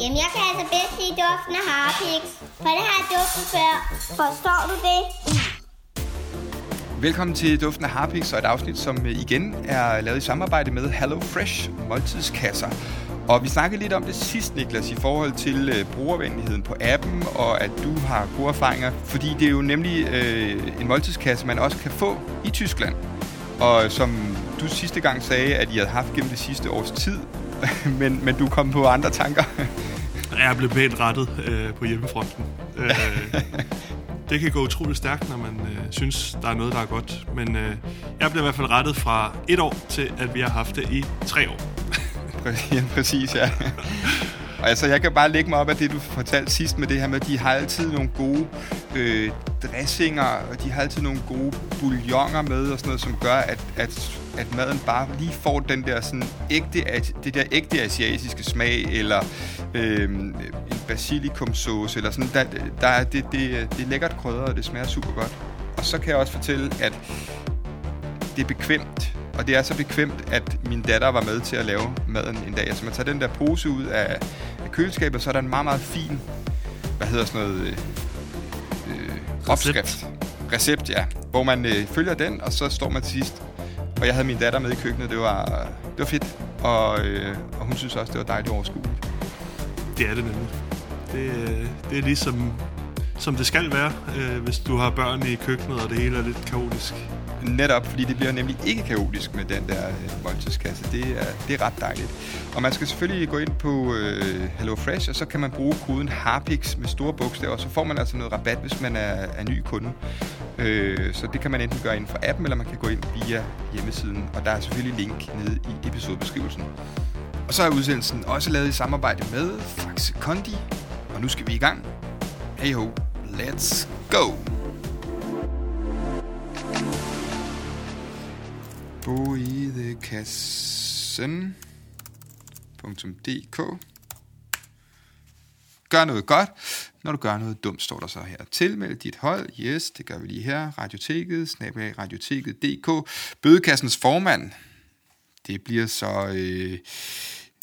Jamen, jeg kan altså bedst lide duften af Harpix, for det har jeg duftet før. Forstår du det? Velkommen til Duften af Harpix og et afsnit, som øh, igen er lavet i samarbejde med Hello Fresh måltidskasser. Og vi snakkede lidt om det sidst, Niklas, i forhold til øh, brugervenligheden på appen, og at du har gode erfaringer, fordi det er jo nemlig øh, en måltidskasse, man også kan få i Tyskland. Og som du sidste gang sagde, at I havde haft gennem det sidste års tid, men, men du kom på andre tanker. Jeg blev pænt rettet øh, på hjemmefronten. Øh, det kan gå utroligt stærkt, når man øh, synes, der er noget, der er godt. Men øh, jeg blev i hvert fald rettet fra et år til, at vi har haft det i tre år. ja, præcis, ja. Og altså, jeg kan bare lægge mig op af det, du fortalte sidst med det her med, at de har altid nogle gode øh, dressinger, og de har altid nogle gode bouilloner med og sådan noget, som gør, at, at, at maden bare lige får den der sådan ægte, det der ægte asiatiske smag, eller øh, en basilikumsauce, eller sådan. Der, der, det, det, det er lækkert krydret, og det smager super godt. Og så kan jeg også fortælle, at det er bekvemt. Og det er så bekvemt, at min datter var med til at lave maden en dag. Altså man tager den der pose ud af, af køleskabet, så er der en meget, meget fin, hvad hedder sådan noget, øh, øh, opskrift. Recept, ja. Hvor man øh, følger den, og så står man til sidst. Og jeg havde min datter med i køkkenet, det var, det var fedt. Og, øh, og hun synes også, det var dejligt overskueligt. Det er det nemlig. Det, øh, det er ligesom, som det skal være, øh, hvis du har børn i køkkenet, og det hele er lidt kaotisk. Netop, fordi det bliver nemlig ikke kaotisk med den der øh, måltidskasse. Det er, det er ret dejligt. Og man skal selvfølgelig gå ind på øh, HelloFresh, og så kan man bruge koden HARPIX med store bogstaver, så får man altså noget rabat, hvis man er, er ny kunde. Øh, så det kan man enten gøre inden for appen, eller man kan gå ind via hjemmesiden, og der er selvfølgelig link nede i episodebeskrivelsen. Og så er udsendelsen også lavet i samarbejde med Faxe Kondi, og nu skal vi i gang. Hey ho, let's go! boidekassen.dk Gør noget godt. Når du gør noget dumt, står der så her. Tilmeld dit hold. Yes, det gør vi lige her. Radioteket, snabel radioteket.dk. Bødekassens formand. Det bliver så øh,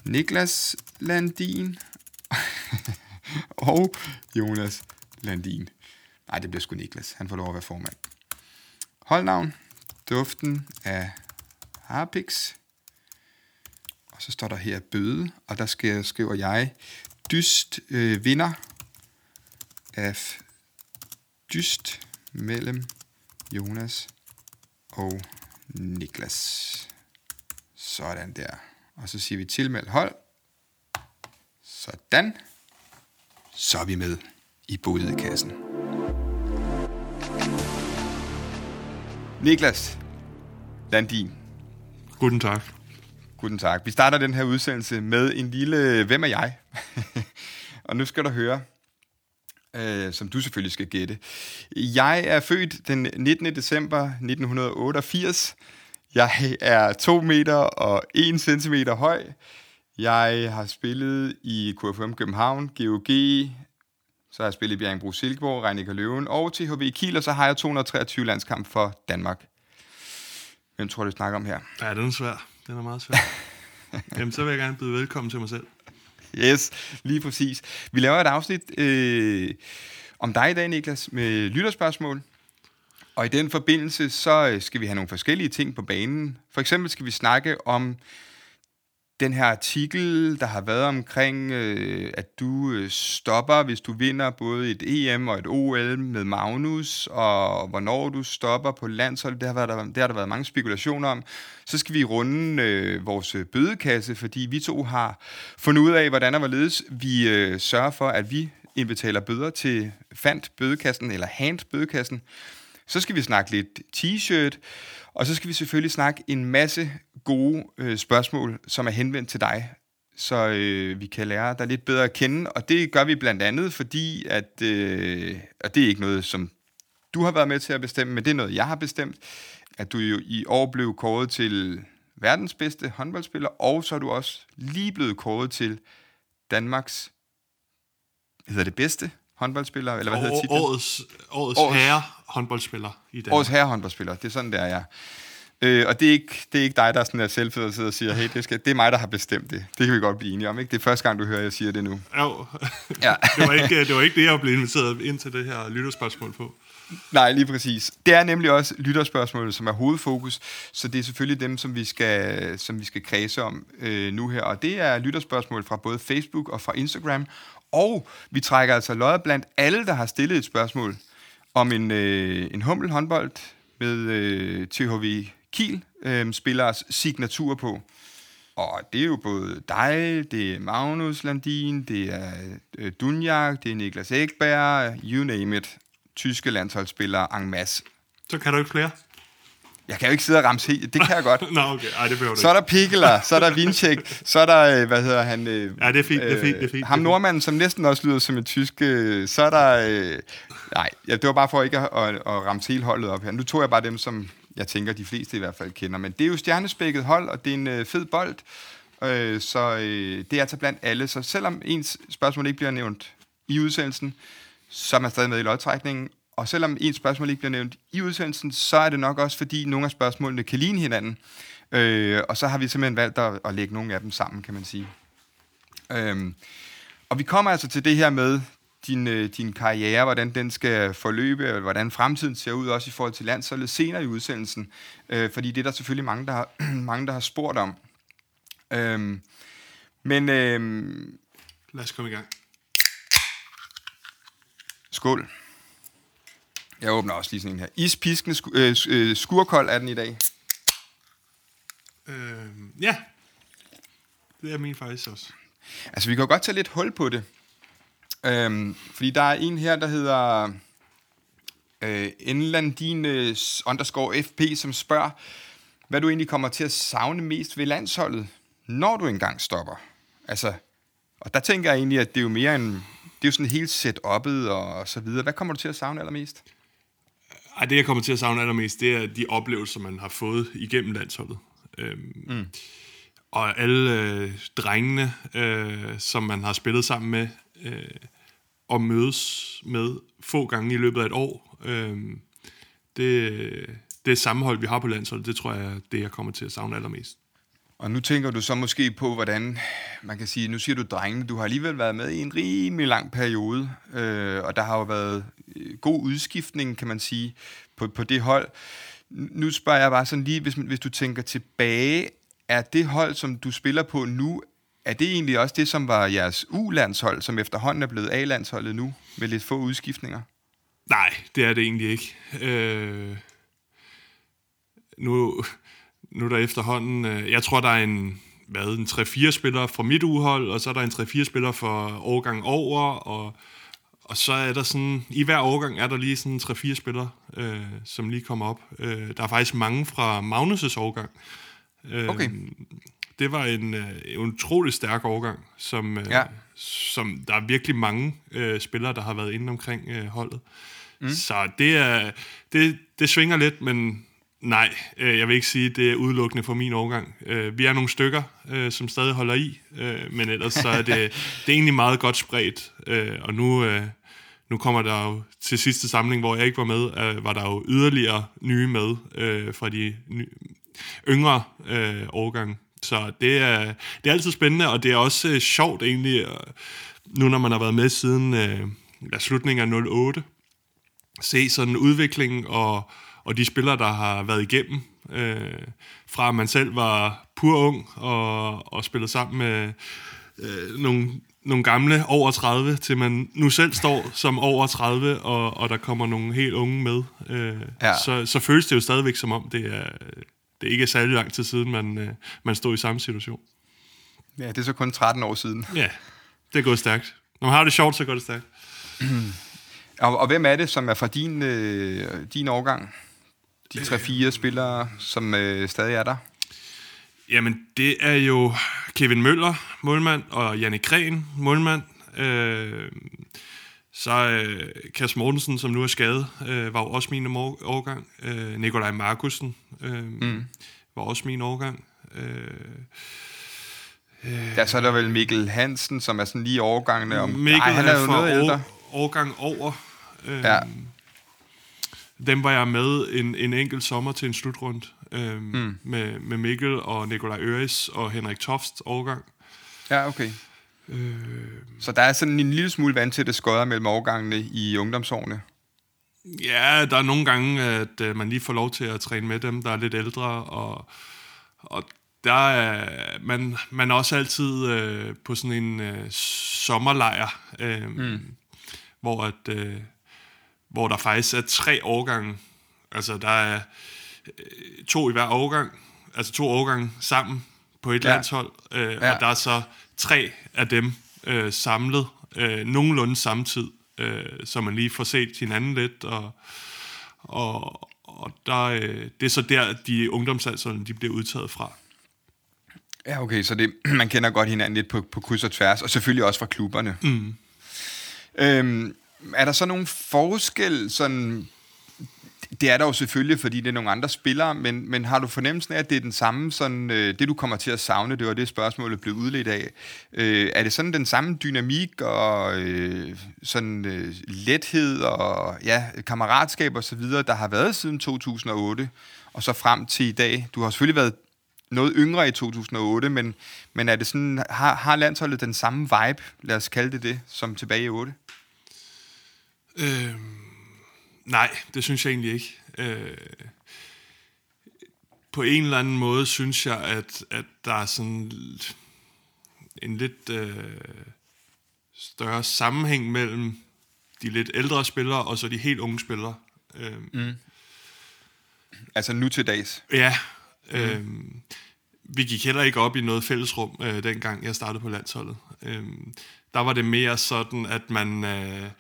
Niklas Landin og Jonas Landin. Nej, det bliver sgu Niklas. Han får lov at være formand. Holdnavn. Duften af Harpix. Og så står der her bøde, og der skal, skriver jeg dyst øh, vinder af dyst mellem Jonas og Niklas. Sådan der. Og så siger vi tilmeld hold. Sådan. Så er vi med i bodekassen. Niklas Landin, Guten tak. Guten tak. Vi starter den her udsendelse med en lille Hvem er jeg? og nu skal du høre, øh, som du selvfølgelig skal gætte. Jeg er født den 19. december 1988. Jeg er 2 meter og 1 centimeter høj. Jeg har spillet i KFM København, GOG, så har jeg spillet i Bjergbro Silkeborg, Reinika Løven og THV Kiel, og så har jeg 223 landskamp for Danmark. Hvem tror du, vi snakker om her? Ja, den er svær. Den er meget svær. Jamen, så vil jeg gerne byde velkommen til mig selv. Yes, lige præcis. Vi laver et afsnit øh, om dig i dag, Niklas, med lytterspørgsmål. Og i den forbindelse, så øh, skal vi have nogle forskellige ting på banen. For eksempel skal vi snakke om den her artikel, der har været omkring, øh, at du øh, stopper, hvis du vinder både et EM og et OL med Magnus, og hvornår du stopper på landsholdet, det har, været, det har der været mange spekulationer om. Så skal vi runde øh, vores bødekasse, fordi vi to har fundet ud af, hvordan og hvorledes vi øh, sørger for, at vi indbetaler bøder til fandt bødekassen, eller Hand bødekassen. Så skal vi snakke lidt t-shirt, og så skal vi selvfølgelig snakke en masse gode øh, spørgsmål, som er henvendt til dig, så øh, vi kan lære dig lidt bedre at kende. Og det gør vi blandt andet, fordi at, øh, og det er ikke noget, som du har været med til at bestemme, men det er noget, jeg har bestemt, at du jo i år blev kåret til verdens bedste håndboldspiller, og så er du også lige blevet kåret til Danmarks, hedder det bedste håndboldspiller, eller hvad hedder titlen? Årets, årets, årets herre håndboldspiller i Danmark. Årets herre håndboldspiller, det er sådan, der er. Ja. Øh, og det er, ikke, det er ikke dig, der er sådan der selvfed og sidder og siger, hey, det, skal, det er mig, der har bestemt det. Det kan vi godt blive enige om, ikke? Det er første gang, du hører, jeg siger det nu. Jo. Ja. det, var ikke, det var ikke det, jeg blev inviteret ind til det her lytterspørgsmål på. Nej, lige præcis. Det er nemlig også lytterspørgsmålet, som er hovedfokus, så det er selvfølgelig dem, som vi skal, som vi skal kredse om øh, nu her. Og det er lytterspørgsmål fra både Facebook og fra Instagram. Og vi trækker altså lodder blandt alle, der har stillet et spørgsmål om en, øh, en hummel håndbold med øh, THV Kiel øh, spillers signatur på. Og det er jo både dig, det er Magnus Landin, det er øh, Dunjak, det er Niklas Ekberg, you name it. Tyske landsholdsspillere en masse. Så kan du ikke flere? Jeg kan jo ikke sidde og ramse helt. Det kan jeg godt. Nå, okay. Ej, det behøver du Så er der Pikkeler, så er der Vincek, så er der, øh, hvad hedder han? Øh, Ja, det er fint, det er fint, det er fint. Ham nordmanden, som næsten også lyder som en tysk, øh, så er der... Øh, nej, ja, det var bare for ikke at, at, at ramme hele holdet op her. Nu tog jeg bare dem, som jeg tænker, de fleste i hvert fald kender. Men det er jo stjernespækket hold, og det er en øh, fed bold. Øh, så øh, det er altså blandt alle. Så selvom ens spørgsmål ikke bliver nævnt i udsendelsen, så er man stadig med i lodtrækningen. Og selvom ens spørgsmål ikke bliver nævnt i udsendelsen, så er det nok også, fordi nogle af spørgsmålene kan ligne hinanden. Øh, og så har vi simpelthen valgt at, at lægge nogle af dem sammen, kan man sige. Øh, og vi kommer altså til det her med din, øh, din karriere, hvordan den skal forløbe, og hvordan fremtiden ser ud, også i forhold til landsholdet senere i udsendelsen. Øh, fordi det er der selvfølgelig mange, der har, mange, der har spurgt om. Øhm, men øhm, Lad os komme i gang. skål. Jeg åbner også lige sådan en her. Ispisken sku, øh, øh, skurkold er den i dag. Øh, ja. Det er min faktisk også. Altså, vi kan jo godt tage lidt hul på det. Øhm, fordi der er en her, der hedder øh, Enlandines underscore FP, som spørger, hvad du egentlig kommer til at savne mest ved landsholdet, når du engang stopper. Altså, og der tænker jeg egentlig, at det er jo mere en, det er jo sådan helt setup'et og så videre. Hvad kommer du til at savne allermest? Ej, det jeg kommer til at savne allermest, det er de oplevelser, man har fået igennem landsholdet. Øhm, mm. Og alle øh, drengene, øh, som man har spillet sammen med, øh, og mødes med få gange i løbet af et år. Øh, det, det sammenhold, vi har på landsholdet, det tror jeg er det, jeg kommer til at savne allermest. Og nu tænker du så måske på, hvordan, man kan sige, nu siger du drengene, du har alligevel været med i en rimelig lang periode, øh, og der har jo været øh, god udskiftning, kan man sige, på, på det hold. Nu spørger jeg bare sådan lige, hvis, hvis du tænker tilbage, er det hold, som du spiller på nu, er det egentlig også det, som var jeres U-landshold, som efterhånden er blevet A-landsholdet nu, med lidt få udskiftninger? Nej, det er det egentlig ikke. Øh, nu, nu er der efterhånden... Øh, jeg tror, der er en, hvad, en 3-4 spillere fra mit uhold, og så er der en 3-4 spillere fra årgang over, og, og så er der sådan... I hver årgang er der lige sådan 3-4 spillere, øh, som lige kommer op. Øh, der er faktisk mange fra Magnus' årgang. Øh, Okay. Det var en, øh, utrolig stærk årgang, som, øh, Ja. som der er virkelig mange øh, spillere, der har været inde omkring øh, holdet. Mm. Så det, er, det, det svinger lidt, men nej, øh, jeg vil ikke sige, det er udelukkende for min årgang. Øh, vi er nogle stykker, øh, som stadig holder i, øh, men ellers så er det, det er egentlig meget godt spredt. Øh, og nu, øh, nu kommer der jo til sidste samling, hvor jeg ikke var med, øh, var der jo yderligere nye med øh, fra de ny, yngre øh, årgange. Så det er, det er altid spændende, og det er også øh, sjovt egentlig, øh, nu når man har været med siden øh, slutningen af 08, se sådan en udvikling og, og de spillere, der har været igennem, øh, fra man selv var pur ung og, og spillede sammen med øh, nogle, nogle gamle over 30, til man nu selv står som over 30, og, og der kommer nogle helt unge med. Øh, Ja. så, så føles det jo stadigvæk som om, det er, det ikke er særlig lang tid siden, man, øh, man stod i samme situation. Ja, det er så kun 13 år siden. Ja, det er gået stærkt. Når man har det sjovt, så går det stærkt. Og, og hvem er det, som er fra din, øh, din årgang? De 3-4 spillere, som øh, stadig er der? Jamen, det er jo Kevin Møller, målmand, og Janne Gren, målmand. Øh, så øh, Kasper Mortensen, som nu er skadet, øh, var jo også min år- årgang. Øh, Nikolaj Markusen øh, mm. var også min årgang. Øh, Ja, så er der vel Mikkel Hansen, som er sådan lige overgangene om... Mikkel Ej, han er, er jo noget ældre. år, årgang over. Øh, Ja. Dem var jeg med en, en enkelt sommer til en slutrund. øh, mm. med, med Mikkel og Nikolaj Øres og Henrik Tofts årgang. Ja, okay. Øh... Så der er sådan en lille smule vand til det skøder mellem årgangene i ungdomsårene? Ja, der er nogle gange, at uh, man lige får lov til at træne med dem, der er lidt ældre, og, og der er man, man er også altid uh, på sådan en uh, sommerlejr, uh, mm. hvor, at, uh, hvor der faktisk er tre årgange. Altså, der er uh, to i hver årgang, altså to årgange sammen på et ja. landshold, uh, ja. og der er så tre af dem uh, samlet uh, nogenlunde samtidig øh, så man lige får set hinanden lidt, og, og, og der, øh, det er så der, de ungdomsaldserne, de bliver udtaget fra. Ja, okay, så det, man kender godt hinanden lidt på, på kryds og tværs, og selvfølgelig også fra klubberne. Mm. Øhm, er der så nogle forskel sådan det er der jo selvfølgelig, fordi det er nogle andre spillere, men, men har du fornemmelsen af, at det er den samme, sådan, øh, det du kommer til at savne, det var det spørgsmålet blev udledt af. Øh, er det sådan den samme dynamik og øh, sådan øh, lethed og ja, kammeratskab og så videre, der har været siden 2008 og så frem til i dag? Du har selvfølgelig været noget yngre i 2008, men, men er det sådan, har, har landsholdet den samme vibe, lad os kalde det det, som tilbage i 8? Øhm Nej, det synes jeg egentlig ikke. Øh, på en eller anden måde synes jeg, at, at der er sådan en lidt øh, større sammenhæng mellem de lidt ældre spillere og så de helt unge spillere. Øh, mm. Altså nu til dags? Ja. Mm. Øh, vi gik heller ikke op i noget fællesrum, øh, dengang jeg startede på landsholdet. Øh, der var det mere sådan, at man... Øh,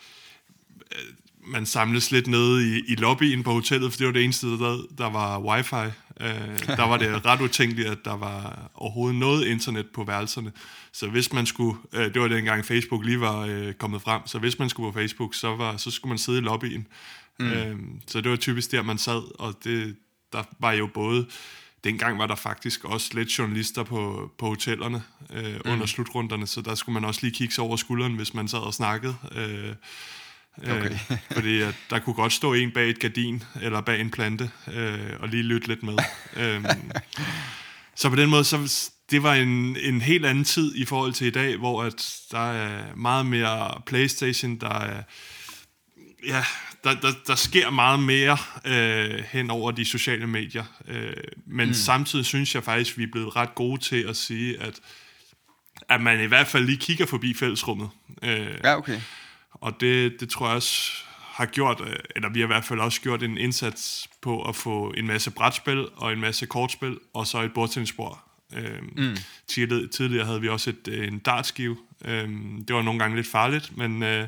man samles lidt nede i, i lobbyen på hotellet, for det var det eneste, der, der var wifi. Øh, der var det ret utænkeligt, at der var overhovedet noget internet på værelserne. Så hvis man skulle, øh, det var dengang Facebook lige var øh, kommet frem, så hvis man skulle på Facebook, så, var, så skulle man sidde i lobbyen. Mm. Øh, så det var typisk der, man sad, og det, der var jo både, dengang var der faktisk også lidt journalister på, på hotellerne øh, mm. under slutrunderne, så der skulle man også lige kigge sig over skulderen, hvis man sad og snakkede. Øh, Okay. øh, fordi at der kunne godt stå en bag et gardin, eller bag en plante, øh, og lige lytte lidt med. øhm, så på den måde, så det var en, en helt anden tid i forhold til i dag, hvor at der er meget mere Playstation, der er, ja, der, der, der sker meget mere øh, hen over de sociale medier. Øh, men mm. samtidig synes jeg faktisk, vi er blevet ret gode til at sige, at, at man i hvert fald lige kigger forbi fællesrummet. Øh, ja, okay. Og det, det tror jeg også har gjort, øh, eller vi har i hvert fald også gjort en indsats på at få en masse brætspil og en masse kortspil, og så et bordtennisbord. Øhm, mm. tidligere, tidligere havde vi også et, øh, en dartskive. Øhm, det var nogle gange lidt farligt, men øh,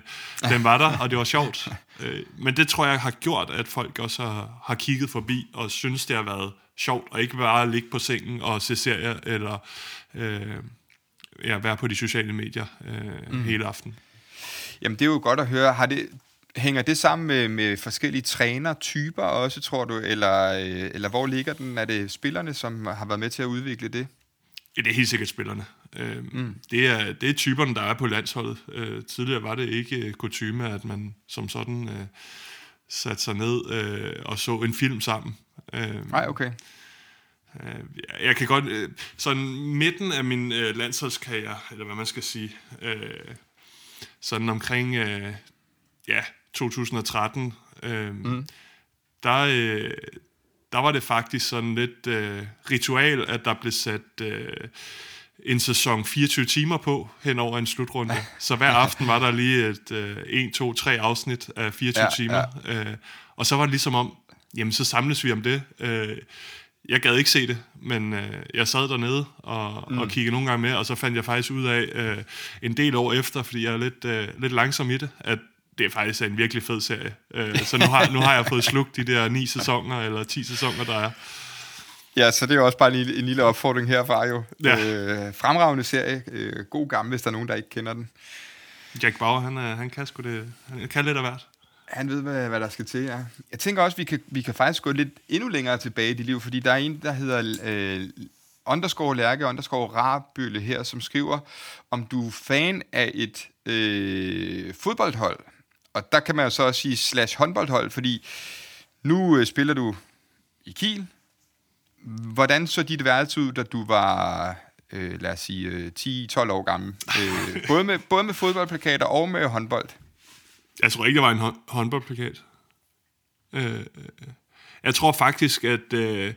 den var der, og det var sjovt. Øh, men det tror jeg har gjort, at folk også har, har kigget forbi og synes, det har været sjovt, og ikke bare ligge på sengen og se serier, eller øh, ja, være på de sociale medier øh, mm. hele aften. Jamen, det er jo godt at høre. Har det, hænger det sammen med, med forskellige trænertyper også, tror du? Eller, øh, eller hvor ligger den? Er det spillerne, som har været med til at udvikle det? Ja, det er helt sikkert spillerne. Øh, mm. det, er, det er typerne, der er på landsholdet. Øh, tidligere var det ikke kutume, at man som sådan øh, satte sig ned øh, og så en film sammen. Øh, Nej, okay. Øh, jeg kan godt... Øh, sådan midten af min øh, landsholdskarriere, eller hvad man skal sige... Øh, sådan omkring øh, ja, 2013, øh, mm. der, øh, der var det faktisk sådan lidt øh, ritual, at der blev sat øh, en sæson 24 timer på hen over en slutrunde. Så hver aften var der lige et øh, 1, 2, 3 afsnit af 24 ja, timer. Ja. Øh, og så var det ligesom om, jamen så samles vi om det. Øh, jeg gad ikke se det, men øh, jeg sad dernede og, mm. og kiggede nogle gange med, og så fandt jeg faktisk ud af øh, en del år efter, fordi jeg er lidt, øh, lidt langsom i det, at det er faktisk en virkelig fed serie. Øh, så nu har, nu har jeg fået slugt de der ni sæsoner, eller ti sæsoner, der er. Ja, så det er også bare en lille, en lille opfordring herfra jo. Ja. Øh, fremragende serie. Øh, god gammel, hvis der er nogen, der ikke kender den. Jack Bauer, han, er, han kan sgu det. Han kan lidt af hvert. Han ved, hvad, hvad der skal til, ja. Jeg tænker også, vi kan, vi kan faktisk gå lidt endnu længere tilbage i dit liv, fordi der er en, der hedder øh, underscore Lærke, underscore Rabølle her, som skriver, om du er fan af et øh, fodboldhold. Og der kan man jo så også sige slash håndboldhold, fordi nu øh, spiller du i Kiel, hvordan så dit værelse ud, da du var, øh, lad os sige, øh, 10-12 år gammel? Øh, både, med, både med fodboldplakater og med håndbold. Jeg tror ikke, der var en hånd- håndboldplakat. Øh, jeg tror faktisk, at øh,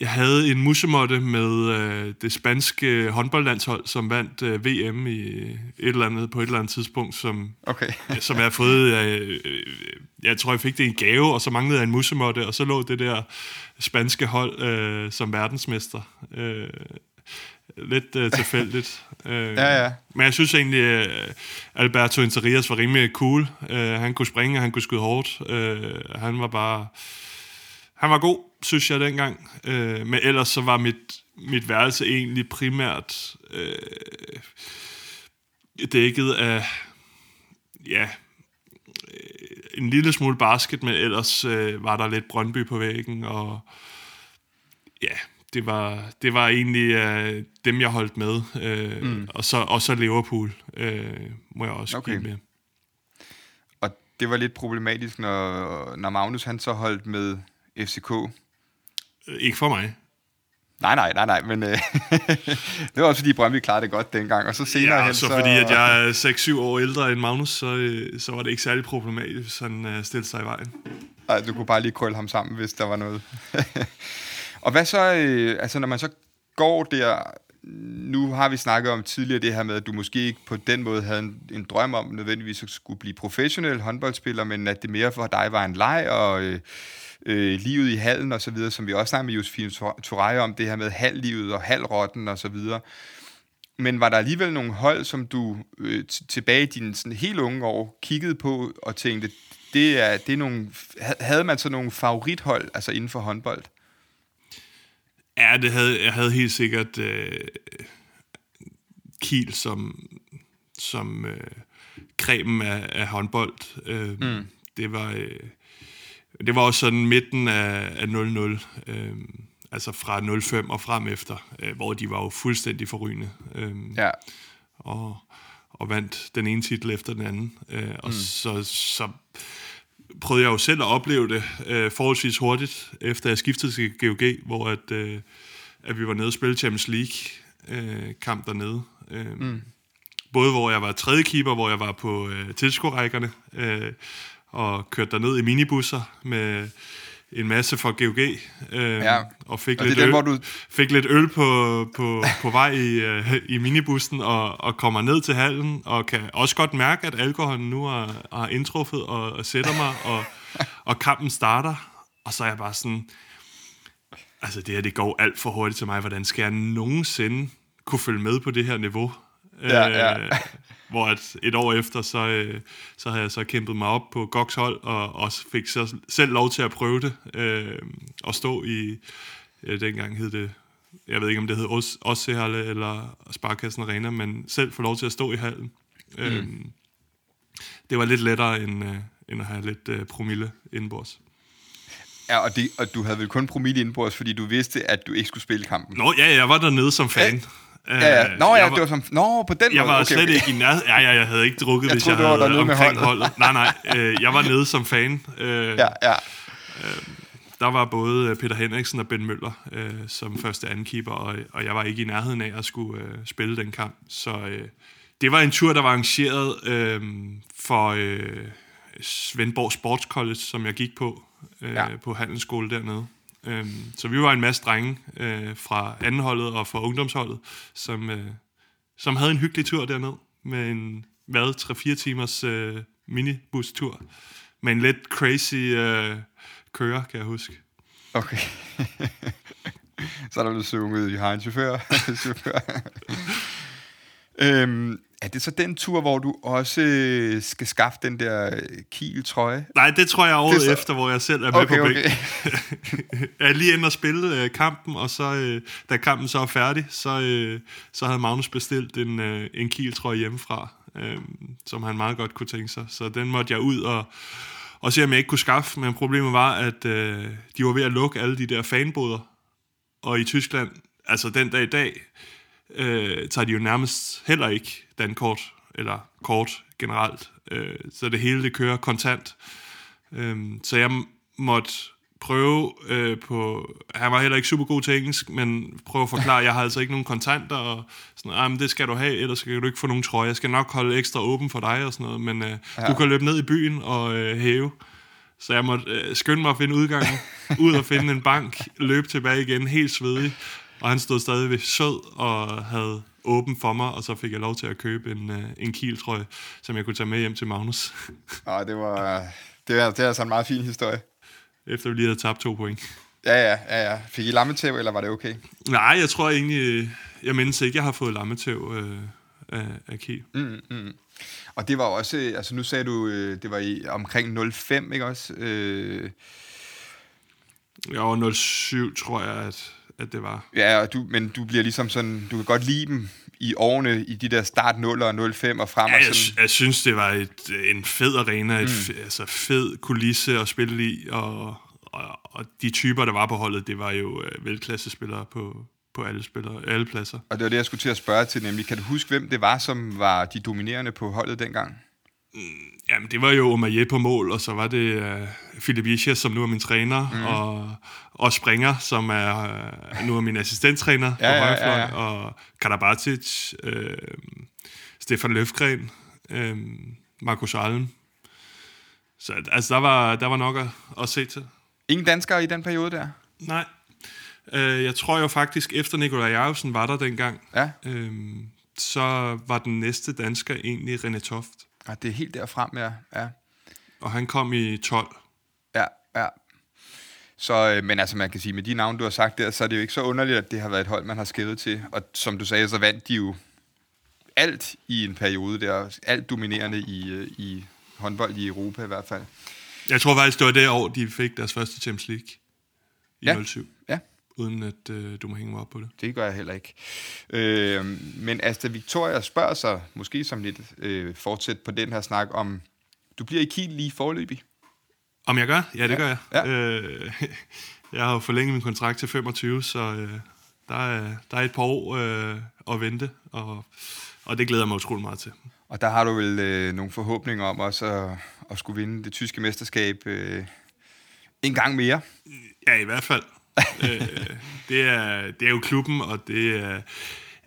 jeg havde en musemotte med øh, det spanske håndboldlandshold, som vandt øh, VM i et eller andet, på et eller andet tidspunkt, som, Okay. som jeg har fået... Øh, øh, jeg tror, jeg fik det i en gave, og så manglede jeg en musemotte, og så lå det der spanske hold øh, som verdensmester. Øh, lidt øh, tilfældigt. Øh, Ja, ja. Men jeg synes egentlig, at Alberto Interias var rimelig cool. Uh, han kunne springe, han kunne skyde hårdt. Uh, han var bare... Han var god, synes jeg, dengang. Uh, men ellers så var mit, mit værelse egentlig primært uh, dækket af... Ja, øh, en lille smule basket, men ellers uh, var der lidt Brøndby på væggen, og ja, det var, det var egentlig øh, dem, jeg holdt med. Øh, mm. og, så, og så Liverpool, øh, må jeg også Okay. give med. Og det var lidt problematisk, når, når Magnus han så holdt med FCK. Øh, Ikke for mig. Nej, nej, nej, nej, men øh, det var også fordi Brøndby klarede det godt dengang, og så senere Ja, hen, så fordi at jeg er 6-7 år ældre end Magnus, så, øh, så var det ikke særlig problematisk, hvis han øh, stillede sig i vejen. Ej, du kunne bare lige krølle ham sammen, hvis der var noget. og hvad så, øh, altså når man så går der, nu har vi snakket om tidligere det her med, at du måske ikke på den måde havde en, en drøm om nødvendigvis at skulle blive professionel håndboldspiller, men at det mere for dig var en leg, og øh, øh, livet i hallen og så videre, som vi også snakkede med Josefine Torej om, det her med halvlivet og halvrotten og så videre. Men var der alligevel nogle hold, som du øh, t- tilbage i dine sådan, helt unge år kiggede på og tænkte, det er, det er nogle, havde man så nogle favorithold altså inden for håndbold? Ja, det havde, jeg havde helt sikkert øh, Kiel som, som øh, cremen af, af håndbold. Øh, mm. Det var... Øh, det var også sådan midten af, af 0-0, øh, altså fra 05 og frem efter, øh, hvor de var jo fuldstændig forrygende. Øh, Ja. og, og vandt den ene titel efter den anden. Øh, og mm. så, så prøvede jeg jo selv at opleve det øh, forholdsvis hurtigt, efter jeg skiftede til GOG, hvor at, øh, at vi var nede og spille Champions League øh, kamp dernede. Øh, mm. Både hvor jeg var tredje keeper, hvor jeg var på øh, tilskuerrækkerne, øh, og kørte derned i minibusser med en masse fra GOG, øh, Ja. og fik Og lidt den, øl, du- fik lidt øl på, på, på vej i, øh, i minibussen, og, og kommer ned til hallen, og kan også godt mærke, at alkoholen nu har, har indtruffet og, og sætter mig, og, og kampen starter, og så er jeg bare sådan, altså det her, det går alt for hurtigt til mig, hvordan skal jeg nogensinde kunne følge med på det her niveau? Ja, ja. Øh, hvor at et år efter, så, øh, så havde jeg så kæmpet mig op på Goks hold, og, og fik så selv lov til at prøve det, øh, og stå i, øh, dengang hed det, jeg ved ikke om det hed Os- Ossehalle eller Sparkassen Arena, men selv få lov til at stå i hallen. Mm. Øh, det var lidt lettere end, øh, end at have lidt øh, promille indenbords. Ja, og, det, og du havde vel kun promille indenbords, fordi du vidste, at du ikke skulle spille kampen. Nå, ja, jeg var dernede som fan. Ja, ja. Nå, ja, jeg det var som... Nå, på den Jeg måde. var okay, slet okay. ikke i nærheden. Ja, ja, jeg havde ikke drukket, Jeg hvis troede, jeg var havde med omkring holdet. holdet. Nej, nej. Øh, jeg var nede som fan. Øh, Ja, ja. Der var både øh, Peter Henriksen og Ben Møller øh, som første ankeeper, og, og jeg var ikke i nærheden af at skulle øh, spille den kamp. Så øh, det var en tur, der var arrangeret øh, for øh, Svendborg Sports College, som jeg gik på, øh, Ja. ja. på handelsskole dernede. Øh, så vi var en masse drenge øh, fra andenholdet og fra ungdomsholdet, som, øh, som havde en hyggelig tur derned med en, hvad, 3-4 timers øh, minibustur med en lidt crazy øh, kører, kan jeg huske. Okay. så er der blevet sunget, vi har en chauffør. chauffør. øhm, er det så den tur, hvor du også øh, skal skaffe den der øh, Kiel-trøje? Nej, det tror jeg året så- efter, hvor jeg selv er med Okay, på okay. jeg er lige inde og spille øh, kampen, og så, øh, da kampen så er færdig, så, øh, så havde Magnus bestilt en, øh, en Kiel-trøje hjemmefra, øh, som han meget godt kunne tænke sig. Så den måtte jeg ud og, og se, om jeg ikke kunne skaffe. Men problemet var, at øh, de var ved at lukke alle de der fanboder. Og i Tyskland, altså den dag i dag, øh, tager de jo nærmest heller ikke dankort, eller kort generelt. Øh, så det hele det kører kontant. Øhm, så jeg måtte prøve øh, på... Han var heller ikke super god til engelsk, men prøve at forklare, jeg har altså ikke nogen kontanter, og sådan, ah, men det skal du have, ellers kan du ikke få nogen trøje. Jeg skal nok holde ekstra åben for dig og sådan noget, men øh, ja. du kan løbe ned i byen og øh, hæve. Så jeg måtte øh, skynde mig at finde udgangen, ud og finde en bank, løbe tilbage igen, helt svedig. Og han stod stadig ved sød og havde åben for mig, og så fik jeg lov til at købe en, øh, en kiltrøje, som jeg kunne tage med hjem til Magnus. Og det var, det er, det er altså en meget fin historie. Efter vi lige havde tabt to point. Ja, ja, ja, ja. Fik I lammetæv, eller var det okay? Nej, jeg tror egentlig, jeg mindes ikke, jeg har fået lammetæv øh, af, af Kiel. Mm, mm. Og det var også, altså nu sagde du, øh, det var i omkring 05, ikke også? Øh, Jeg var 07, tror jeg, at, at det var. ja, og du, men du bliver ligesom sådan, du kan godt lide dem i årene, i de der start 0 og 05 og frem. Ja, og jeg, sådan. jeg synes, det var et, en fed arena, et mm. altså fed kulisse at spille i, og, og, og de typer, der var på holdet, det var jo øh, velklassespillere på, på alle, spillere, alle pladser. Og det var det, jeg skulle til at spørge til, nemlig, kan du huske, hvem det var, som var de dominerende på holdet dengang? Jamen, det var jo Omaye på mål, og så var det uh, Philip Ischias, som nu er min træner, mm. og, og Springer, som er uh, nu er min assistenttræner Ja, på ja, højrefløj, ja, ja. og Karabatic, uh, Stefan Løfgren, uh, Markus Alm. Så altså, der var, der var nok at, at se til. Ingen danskere i den periode der? Nej. Uh, jeg tror jo faktisk, efter Nikolaj Jacobsen var der dengang, Ja, uh, så var den næste dansker egentlig René Toft. Og det er helt derfrem, ja. ja. Og han kom i 12. Ja, ja. Så, øh, men altså man kan sige, med de navne, du har sagt der, så er det jo ikke så underligt, at det har været et hold, man har skrevet til. Og som du sagde, så vandt de jo alt i en periode der. Alt dominerende i, øh, i håndbold i Europa i hvert fald. Jeg tror faktisk, det var det år, de fik deres første Champions League i Ja. 07. Ja, Uden at øh, du må hænge mig op på det. det gør jeg heller ikke. Øh, men Asta Victoria spørger sig, måske som lidt øh, fortsæt på den her snak, om du bliver i Kiel lige forløbig. Om jeg gør? Ja, det Ja. gør jeg. Ja. Øh, jeg har jo forlænget min kontrakt til 25, så øh, der, er, der er et par år øh, at vente, og, og det glæder jeg mig utrolig meget til. Og der har du vel øh, nogle forhåbninger om også at, at skulle vinde det tyske mesterskab øh, en gang mere. Ja, i hvert fald. Øh, det, er, det er jo klubben, og det er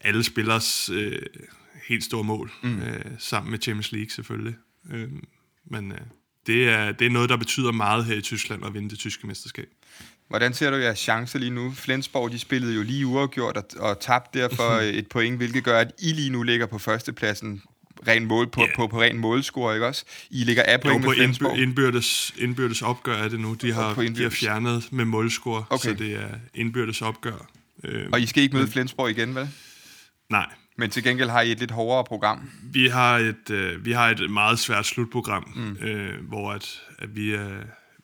alle spillers øh, helt store mål, mm. øh, sammen med Champions League selvfølgelig. Øh, men øh, det, er, det er noget, der betyder meget her i Tyskland at vinde det tyske mesterskab. Hvordan ser du jeres chancer lige nu? Flensborg, de spillede jo lige uafgjort og, og tabte derfor et point, hvilket gør, at I lige nu ligger på førstepladsen ren mål på, yeah. på, på ren målscore, ikke også? I ligger af point på med Flensborg. indby- indbyrdes, indbyrdes opgør er det nu. De har, på de har fjernet med målscore, Okay. så det er indbyrdes opgør. Øh, Og I skal ikke møde Flensborg igen, vel? nej, Men til gengæld har I et lidt hårdere program. vi har et, øh, vi har et meget svært slutprogram, mm. øh, hvor at, at vi, øh,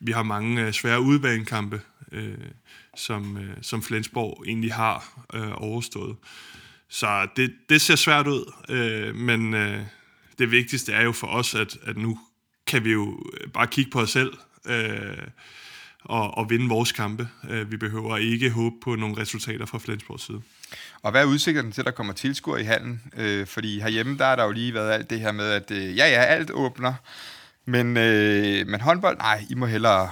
vi har mange øh, svære udbanekampe, øh, som, øh, som Flensborg egentlig har øh, overstået. Så det, det ser svært ud, øh, men øh, det vigtigste er jo for os, at, at nu kan vi jo bare kigge på os selv øh, og, og vinde vores kampe. Øh, vi behøver ikke håbe på nogle resultater fra Flensborgs side. Og hvad er udsigten til, at der kommer tilskuere i hallen? Øh, fordi herhjemme, der har der jo lige været alt det her med, at øh, ja, ja, alt åbner. Men, øh, men håndbold, nej, I må hellere...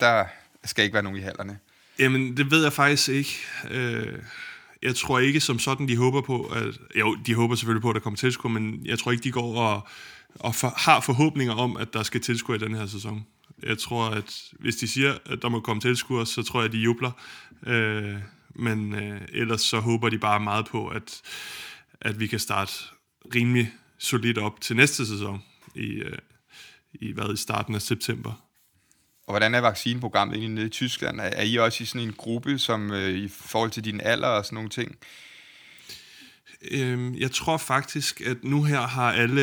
Der skal ikke være nogen i hallerne. Jamen, det ved jeg faktisk ikke. Øh, jeg tror ikke som sådan, de håber på, at... Jo, de håber selvfølgelig på, at der kommer tilskuer, men jeg tror ikke, de går og, og for, har forhåbninger om, at der skal tilskuer i den her sæson. Jeg tror, at hvis de siger, at der må komme tilskuer, så tror jeg, at de jubler. Øh, men øh, ellers så håber de bare meget på, at, at vi kan starte rimelig solidt op til næste sæson i, øh, i, hvad, i starten af september. Og hvordan er vaccineprogrammet egentlig nede i Tyskland? Er, I også i sådan en gruppe, som øh, i forhold til din alder og sådan nogle ting? Øhm, jeg tror faktisk, at nu her har alle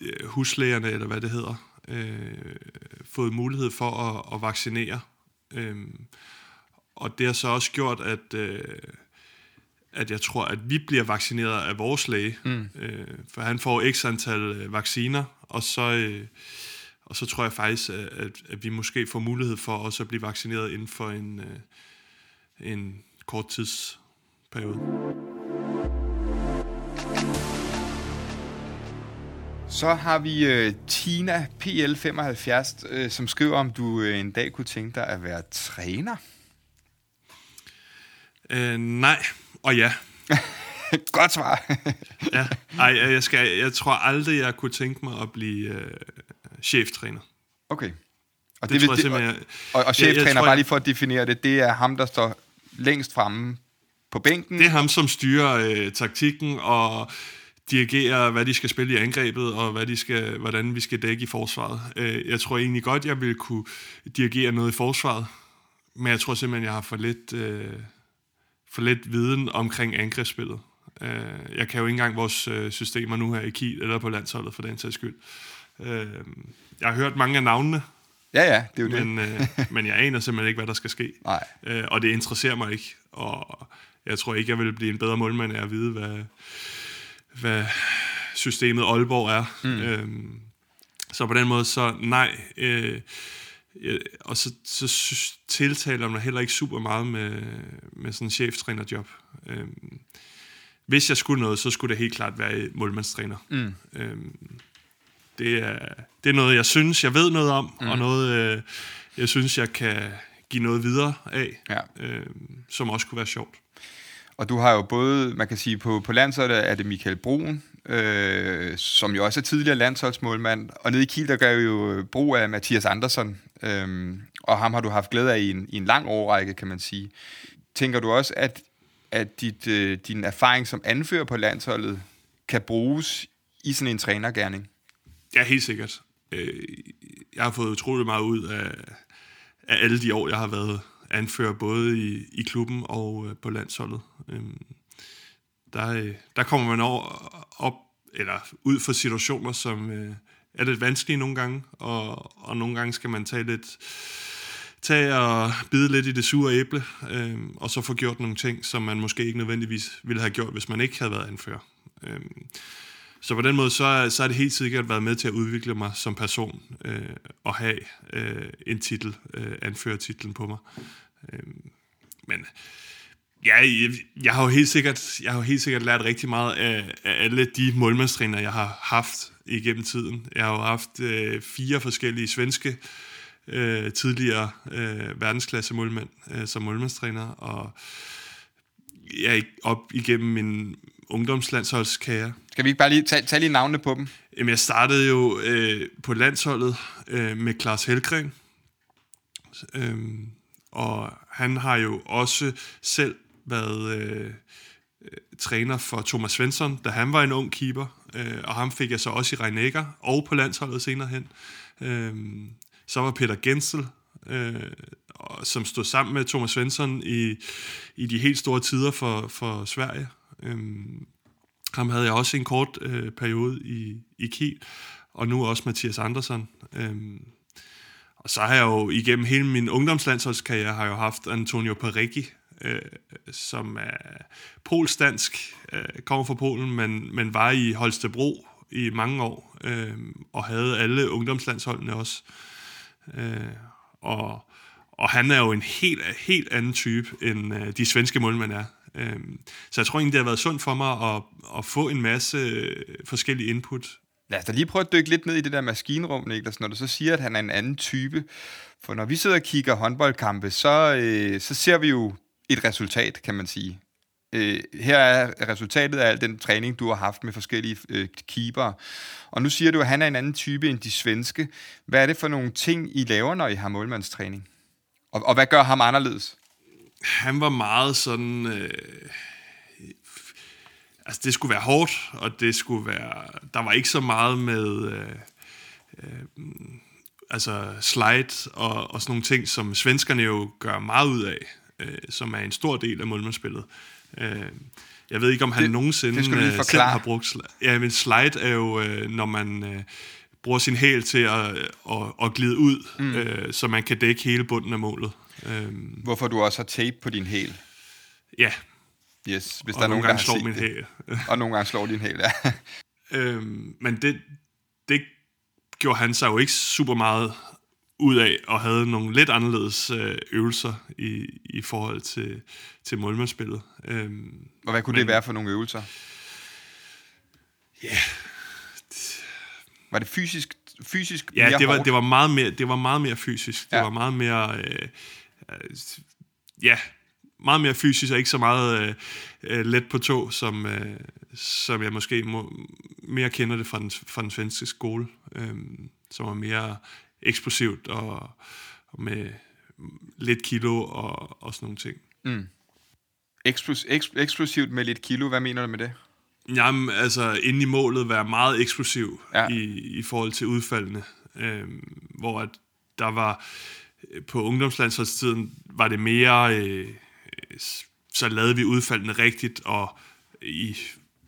øh, huslægerne, eller hvad det hedder, øh, fået mulighed for at, at vaccinere. Øhm, og det har så også gjort, at, øh, at jeg tror, at vi bliver vaccineret af vores læge. Mm. Øh, for han får x antal øh, vacciner, og så, øh, og så tror jeg faktisk, at, at, at vi måske får mulighed for også at blive vaccineret inden for en, øh, en kort tidsperiode. Så har vi øh, Tina PL75, øh, som skriver, om du øh, en dag kunne tænke dig at være træner. Øh, nej, og ja. Godt svar. ja. Ej, jeg, skal, jeg tror aldrig, jeg kunne tænke mig at blive øh, cheftræner. Okay. Og, Det vil- tror jeg simpelthen, jeg- og, og jeg- jeg cheftræner, tror, bare jeg- lige for at definere det, det er ham, der står længst fremme på bænken. Det er ham, som styrer øh, taktikken og dirigerer, hvad de skal spille i angrebet, og hvad de skal, hvordan vi skal dække i forsvaret. Øh, jeg tror egentlig godt, jeg vil kunne dirigere noget i forsvaret, men jeg tror simpelthen, jeg har for lidt, øh, for lidt viden omkring angrebsspillet. Øh, jeg kan jo ikke engang vores øh, systemer nu her i Kiel, eller på landsholdet for den sags skyld. Øh, jeg har hørt mange af navnene, Ja, ja, det er jo det. men, øh, men jeg aner simpelthen ikke, hvad der skal ske. Nej. Øh, og det interesserer mig ikke. Og jeg tror ikke, jeg vil blive en bedre målmand af at vide, hvad, hvad systemet Aalborg er. Mm. Øhm, så på den måde, så nej. Øh, øh, og så, så synes, tiltaler mig heller ikke super meget med, med sådan en cheftrænerjob. Øhm, hvis jeg skulle noget, så skulle det helt klart være målmandstræner. Mm. Øhm, det, er, det er noget, jeg synes, jeg ved noget om, mm. og noget, øh, jeg synes, jeg kan give noget videre af, Ja. øh, som også kunne være sjovt. Og du har jo både, man kan sige, på, på landsholdet er det Michael Brun, øh, som jo også er tidligere landsholdsmålmand, og nede i Kiel, der gør jo brug af Mathias Andersson, øh, og ham har du haft glæde af i en, i en lang årrække, kan man sige. Tænker du også, at, at dit, øh, din erfaring som anfører på landsholdet kan bruges i sådan en trænergærning? Ja, helt sikkert. Øh, jeg har fået utrolig meget ud af, af alle de år, jeg har været anfører, både i, i klubben og øh, på landsholdet. Øh, der, øh, der kommer man over, op, eller ud for situationer, som øh, er lidt vanskelige nogle gange, og, og nogle gange skal man tage lidt tage og bide lidt i det sure æble, øh, og så få gjort nogle ting, som man måske ikke nødvendigvis ville have gjort, hvis man ikke havde været anfører. Øh, så på den måde, så, så er det helt sikkert været med til at udvikle mig som person, øh, og have øh, en titel, øh, anførertitlen på mig. Øh, men ja, jeg, jeg har jo helt sikkert, jeg har jo helt sikkert lært rigtig meget af, af alle de målmandstrænere, jeg har haft igennem tiden. Jeg har jo haft øh, fire forskellige svenske øh, tidligere øh, verdensklasse målmænd øh, som målmandstræner, og jeg er op igennem min ungdomslandsholdskære. Skal vi ikke bare lige tage, tage lige navnene på dem? Jamen, jeg startede jo øh, på landsholdet øh, med Klaus Helgren, øhm, og han har jo også selv været øh, øh, træner for Thomas Svensson, da han var en ung keeper, øh, og ham fik jeg så også i Reinecker og på landsholdet senere hen. Øhm, så var Peter Gensel, øh, og- som stod sammen med Thomas Svensson i, i de helt store tider for, for Sverige. Øhm, ham havde jeg også en kort øh, periode i, i Kiel, og nu også Mathias Andersen. Øhm, og så har jeg jo igennem hele min ungdomslandsholdskarriere har jeg jo haft Antonio Parecki, øh, som er polsk-dansk, øh, kommer fra Polen, men, men var i Holstebro i mange år, øh, og havde alle ungdomslandsholdene også. Øh, og, og han er jo en helt, helt anden type, end øh, de svenske målmænd er. Øh, så jeg tror egentlig, det har været sundt for mig at, at få en masse øh, forskellige input. Lad os da lige prøve at dykke lidt ned i det der maskinrum, Niklas, når du så siger, at han er en anden type. For når vi sidder og kigger håndboldkampe, så, øh, så ser vi jo et resultat, kan man sige. Øh, her er resultatet af al den træning, du har haft med forskellige øh, keepere. Og nu siger du, at han er en anden type end de svenske. Hvad er det for nogle ting, I laver, når I har målmandstræning? Og, og hvad gør ham anderledes? Han var meget sådan... Øh, altså, det skulle være hårdt, og det skulle være... Der var ikke så meget med... Øh, øh, altså slide og, og sådan nogle ting, som svenskerne jo gør meget ud af, øh, som er en stor del af målmandsspillet. Øh, jeg ved ikke, om han Det- nogensinde det skal lige øh, selv har brugt... Ja, men slide er jo, øh, når man øh, bruger sin hæl til at, at, at glide ud, mm. øh, så man kan dække hele bunden af målet. Øh, Hvorfor du også har tape på din hæl? ja, Yes, hvis og der er nogle nogen, der gange har slår min det. hæl. Og nogle gange slår din hæl, ja. Øhm, men det, det gjorde han sig jo ikke super meget ud af, og havde nogle lidt anderledes øh, øvelser i, i forhold til, til målmandsspillet. Øhm, Og hvad kunne Men... det være for nogle øvelser? Var det fysisk, fysisk Ja, mere det var, hårdt? det var meget mere, det var meget mere fysisk. Det Ja. var meget mere, øh, ja, meget mere fysisk og ikke så meget øh, øh, let på tå, som, øh, som jeg måske må, mere kender det fra den, fra den svenske skole, øh, som er mere eksplosivt og, og med lidt kilo og, og sådan nogle ting. Eksplos, eks, eksplosivt med lidt kilo, hvad mener du med det? Jamen, altså, inde i målet være meget eksplosiv Ja. i, i forhold til udfaldene. Øhm, hvor at der var, øh, på ungdomslandsholdstiden, var det mere, øh, så lavede vi udfaldene rigtigt, og i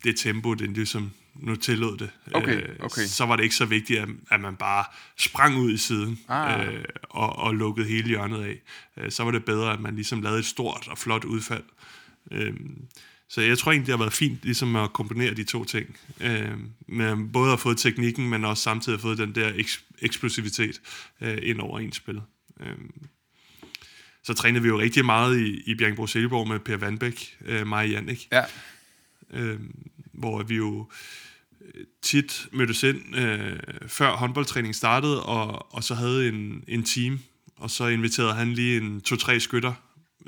det tempo, det ligesom nu tillod det. Okay, øh, okay. Så var det ikke så vigtigt, at, at man bare sprang ud i siden Ah. øh, og, og lukkede hele hjørnet af. Øh, så var det bedre, at man ligesom lavede et stort og flot udfald. Øhm, så jeg tror egentlig, det har været fint ligesom at kombinere de to ting. Øhm, med både at få teknikken, men også samtidig at få den der eks- eksplosivitet øh, ind over ens spil. Øhm, så trænede vi jo rigtig meget i, i Bjergbro Silkeborg med Per Vandbæk, øh, mig og Jannik, Ja, øh, hvor vi jo øh, tit mødtes ind øh, før håndboldtræning startede, og, og så havde en, en team, og så inviterede han lige en to-tre skytter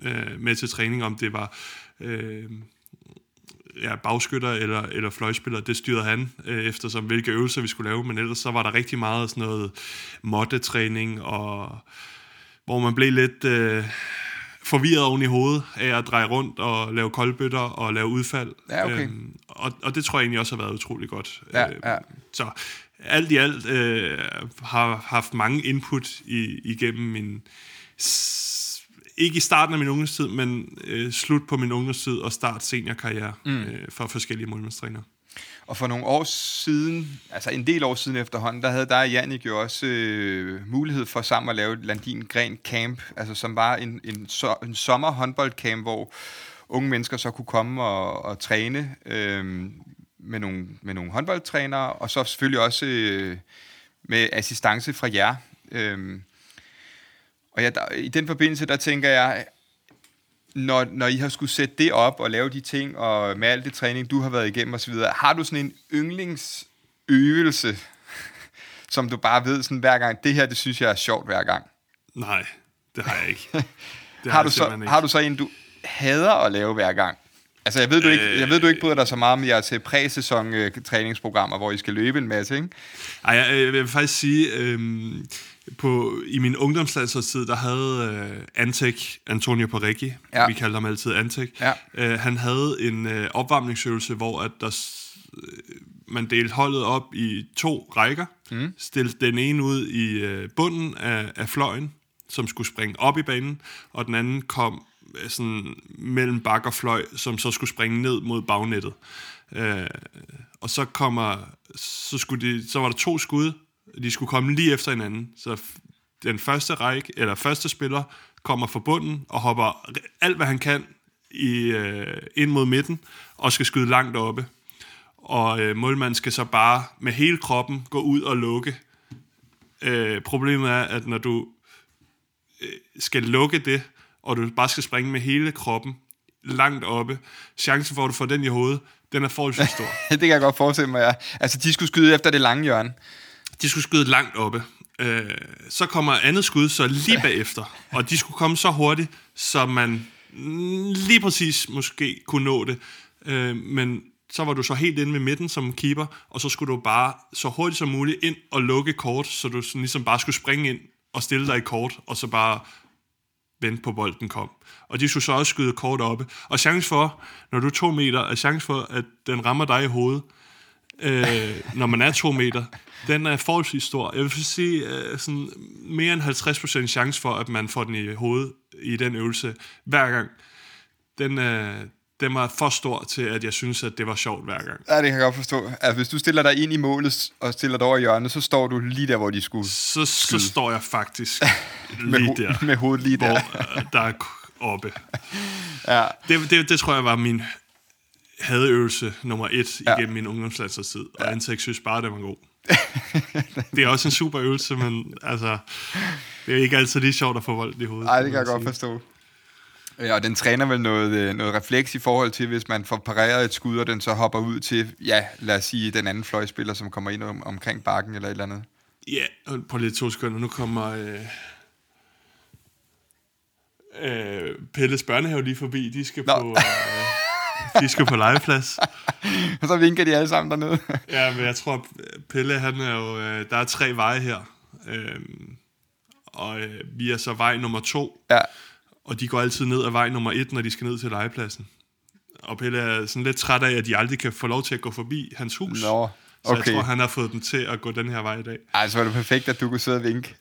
øh, med til træning, om det var øh, ja, bagskytter eller, eller fløjspiller, det styrede han, øh, eftersom hvilke øvelser vi skulle lave, men ellers så var der rigtig meget sådan noget måttetræning, og hvor man blev lidt øh, forvirret oven i hovedet af at dreje rundt og lave koldbøtter og lave udfald. Ja, okay. Øhm, og, og det tror jeg egentlig også har været utrolig godt. Ja, Øhm, ja. Så alt i alt øh, har haft mange input i, igennem min... Ikke i starten af min ungdomstid, men øh, slut på min ungdomstid og start seniorkarriere mm. øh, for forskellige målmandstrænere og for nogle år siden, altså en del år siden efterhånden, der havde der og Janik jo også øh, mulighed for sammen at lave Landin Gren Camp, altså som var en, en, so, en sommer håndboldcamp, hvor unge mennesker så kunne komme og, og træne øh, med, nogle, med nogle håndboldtrænere, og så selvfølgelig også øh, med assistance fra jer. Øh, og ja, der, i den forbindelse, der tænker jeg, når, når I har skulle sætte det op og lave de ting, og med alt det træning, du har været igennem osv., har du sådan en yndlingsøvelse, som du bare ved sådan hver gang, det her, det synes jeg er sjovt hver gang? Nej, det har jeg ikke. Det Har jeg du, så, ikke. har du så en, du hader at lave hver gang? Altså, jeg ved, du ikke, jeg ved, du ikke bryder dig så meget om jeres øh, præsæson øh, træningsprogrammer, hvor I skal løbe en masse, ikke? Ej, jeg, jeg vil faktisk sige, øhm, på, i min ungdomslandsholdstid, der havde øh, Antek, Antonio Parecki, Ja. vi kaldte ham altid Antek, Ja. øh, han havde en øh, opvarmningsøvelse, hvor at der, øh, man delte holdet op i to rækker, mm. stillede den ene ud i øh, bunden af, af fløjen, som skulle springe op i banen, og den anden kom øh, sådan mellem bak og fløj, som så skulle springe ned mod bagnettet. Øh, og så kommer, så, skulle de, så var der to skud, de skulle komme lige efter hinanden. Så den første række, eller første spiller, kommer fra bunden og hopper alt, hvad han kan i, øh, ind mod midten, og skal skyde langt oppe. Og øh, målmanden skal så bare med hele kroppen gå ud og lukke. Øh, problemet er, at når du øh, skal lukke det, og du bare skal springe med hele kroppen langt oppe, chancen for, at du får den i hovedet, den er forholdsvis stor. det kan jeg godt forestille mig, ja. Altså, de skulle skyde efter det lange hjørne. De skulle skyde langt oppe. Øh, så kommer andet skud så lige bagefter, og de skulle komme så hurtigt, så man lige præcis måske kunne nå det. Øh, men så var du så helt inde ved midten som keeper, og så skulle du bare så hurtigt som muligt ind og lukke kort, så du sådan ligesom bare skulle springe ind og stille dig i kort, og så bare vente på bolden kom. Og de skulle så også skyde kort oppe. Og chance for, når du er to meter, er chance for, at den rammer dig i hovedet, øh, når man er to meter, den er forholdsvis stor. Jeg vil sige, øh, sådan mere end 50% chance for, at man får den i hovedet i den øvelse hver gang. Den, øh, den var for stor til, at jeg synes, at det var sjovt hver gang. Ja, det kan jeg godt forstå. Altså, hvis du stiller dig ind i målet og stiller dig over i hjørnet, så står du lige der, hvor de skulle. Så, så står jeg faktisk Med, lige ho- der, med hovedet lige der. hvor øh, der er oppe. Ja. Det, det, det tror jeg var min hadeøvelse nummer et Ja. ja. igennem min ungdomslandstid. Og Antek synes bare, det var god. Det er også en super øvelse, men altså, det er ikke altid lige sjovt at få voldt i hovedet. Ej, det kan jeg godt sige. forstå. Ja, og den træner vel noget, øh, noget refleks i forhold til, hvis man får pareret et skud, og den så hopper ud til, ja, lad os sige, den anden fløjspiller, som kommer ind om, omkring bakken eller et eller andet. Ja, og på lidt to sekunder. Nu kommer øh, øh, Pelles børnehave lige forbi. De skal, Nå. på, øh, de skal på legeplads. Og så vinker de alle sammen dernede. Ja, men jeg tror, Pelle, han er jo... Øh, der er tre veje her. Øh, og øh, vi er så vej nummer to. ja. Og de går altid ned ad vej nummer et, når de skal ned til legepladsen. Og Pelle er sådan lidt træt af, at de aldrig kan få lov til at gå forbi hans hus. Nå, Så okay. jeg tror, han har fået dem til at gå den her vej i dag. Ej, så var det perfekt, at du kunne sidde og vinke.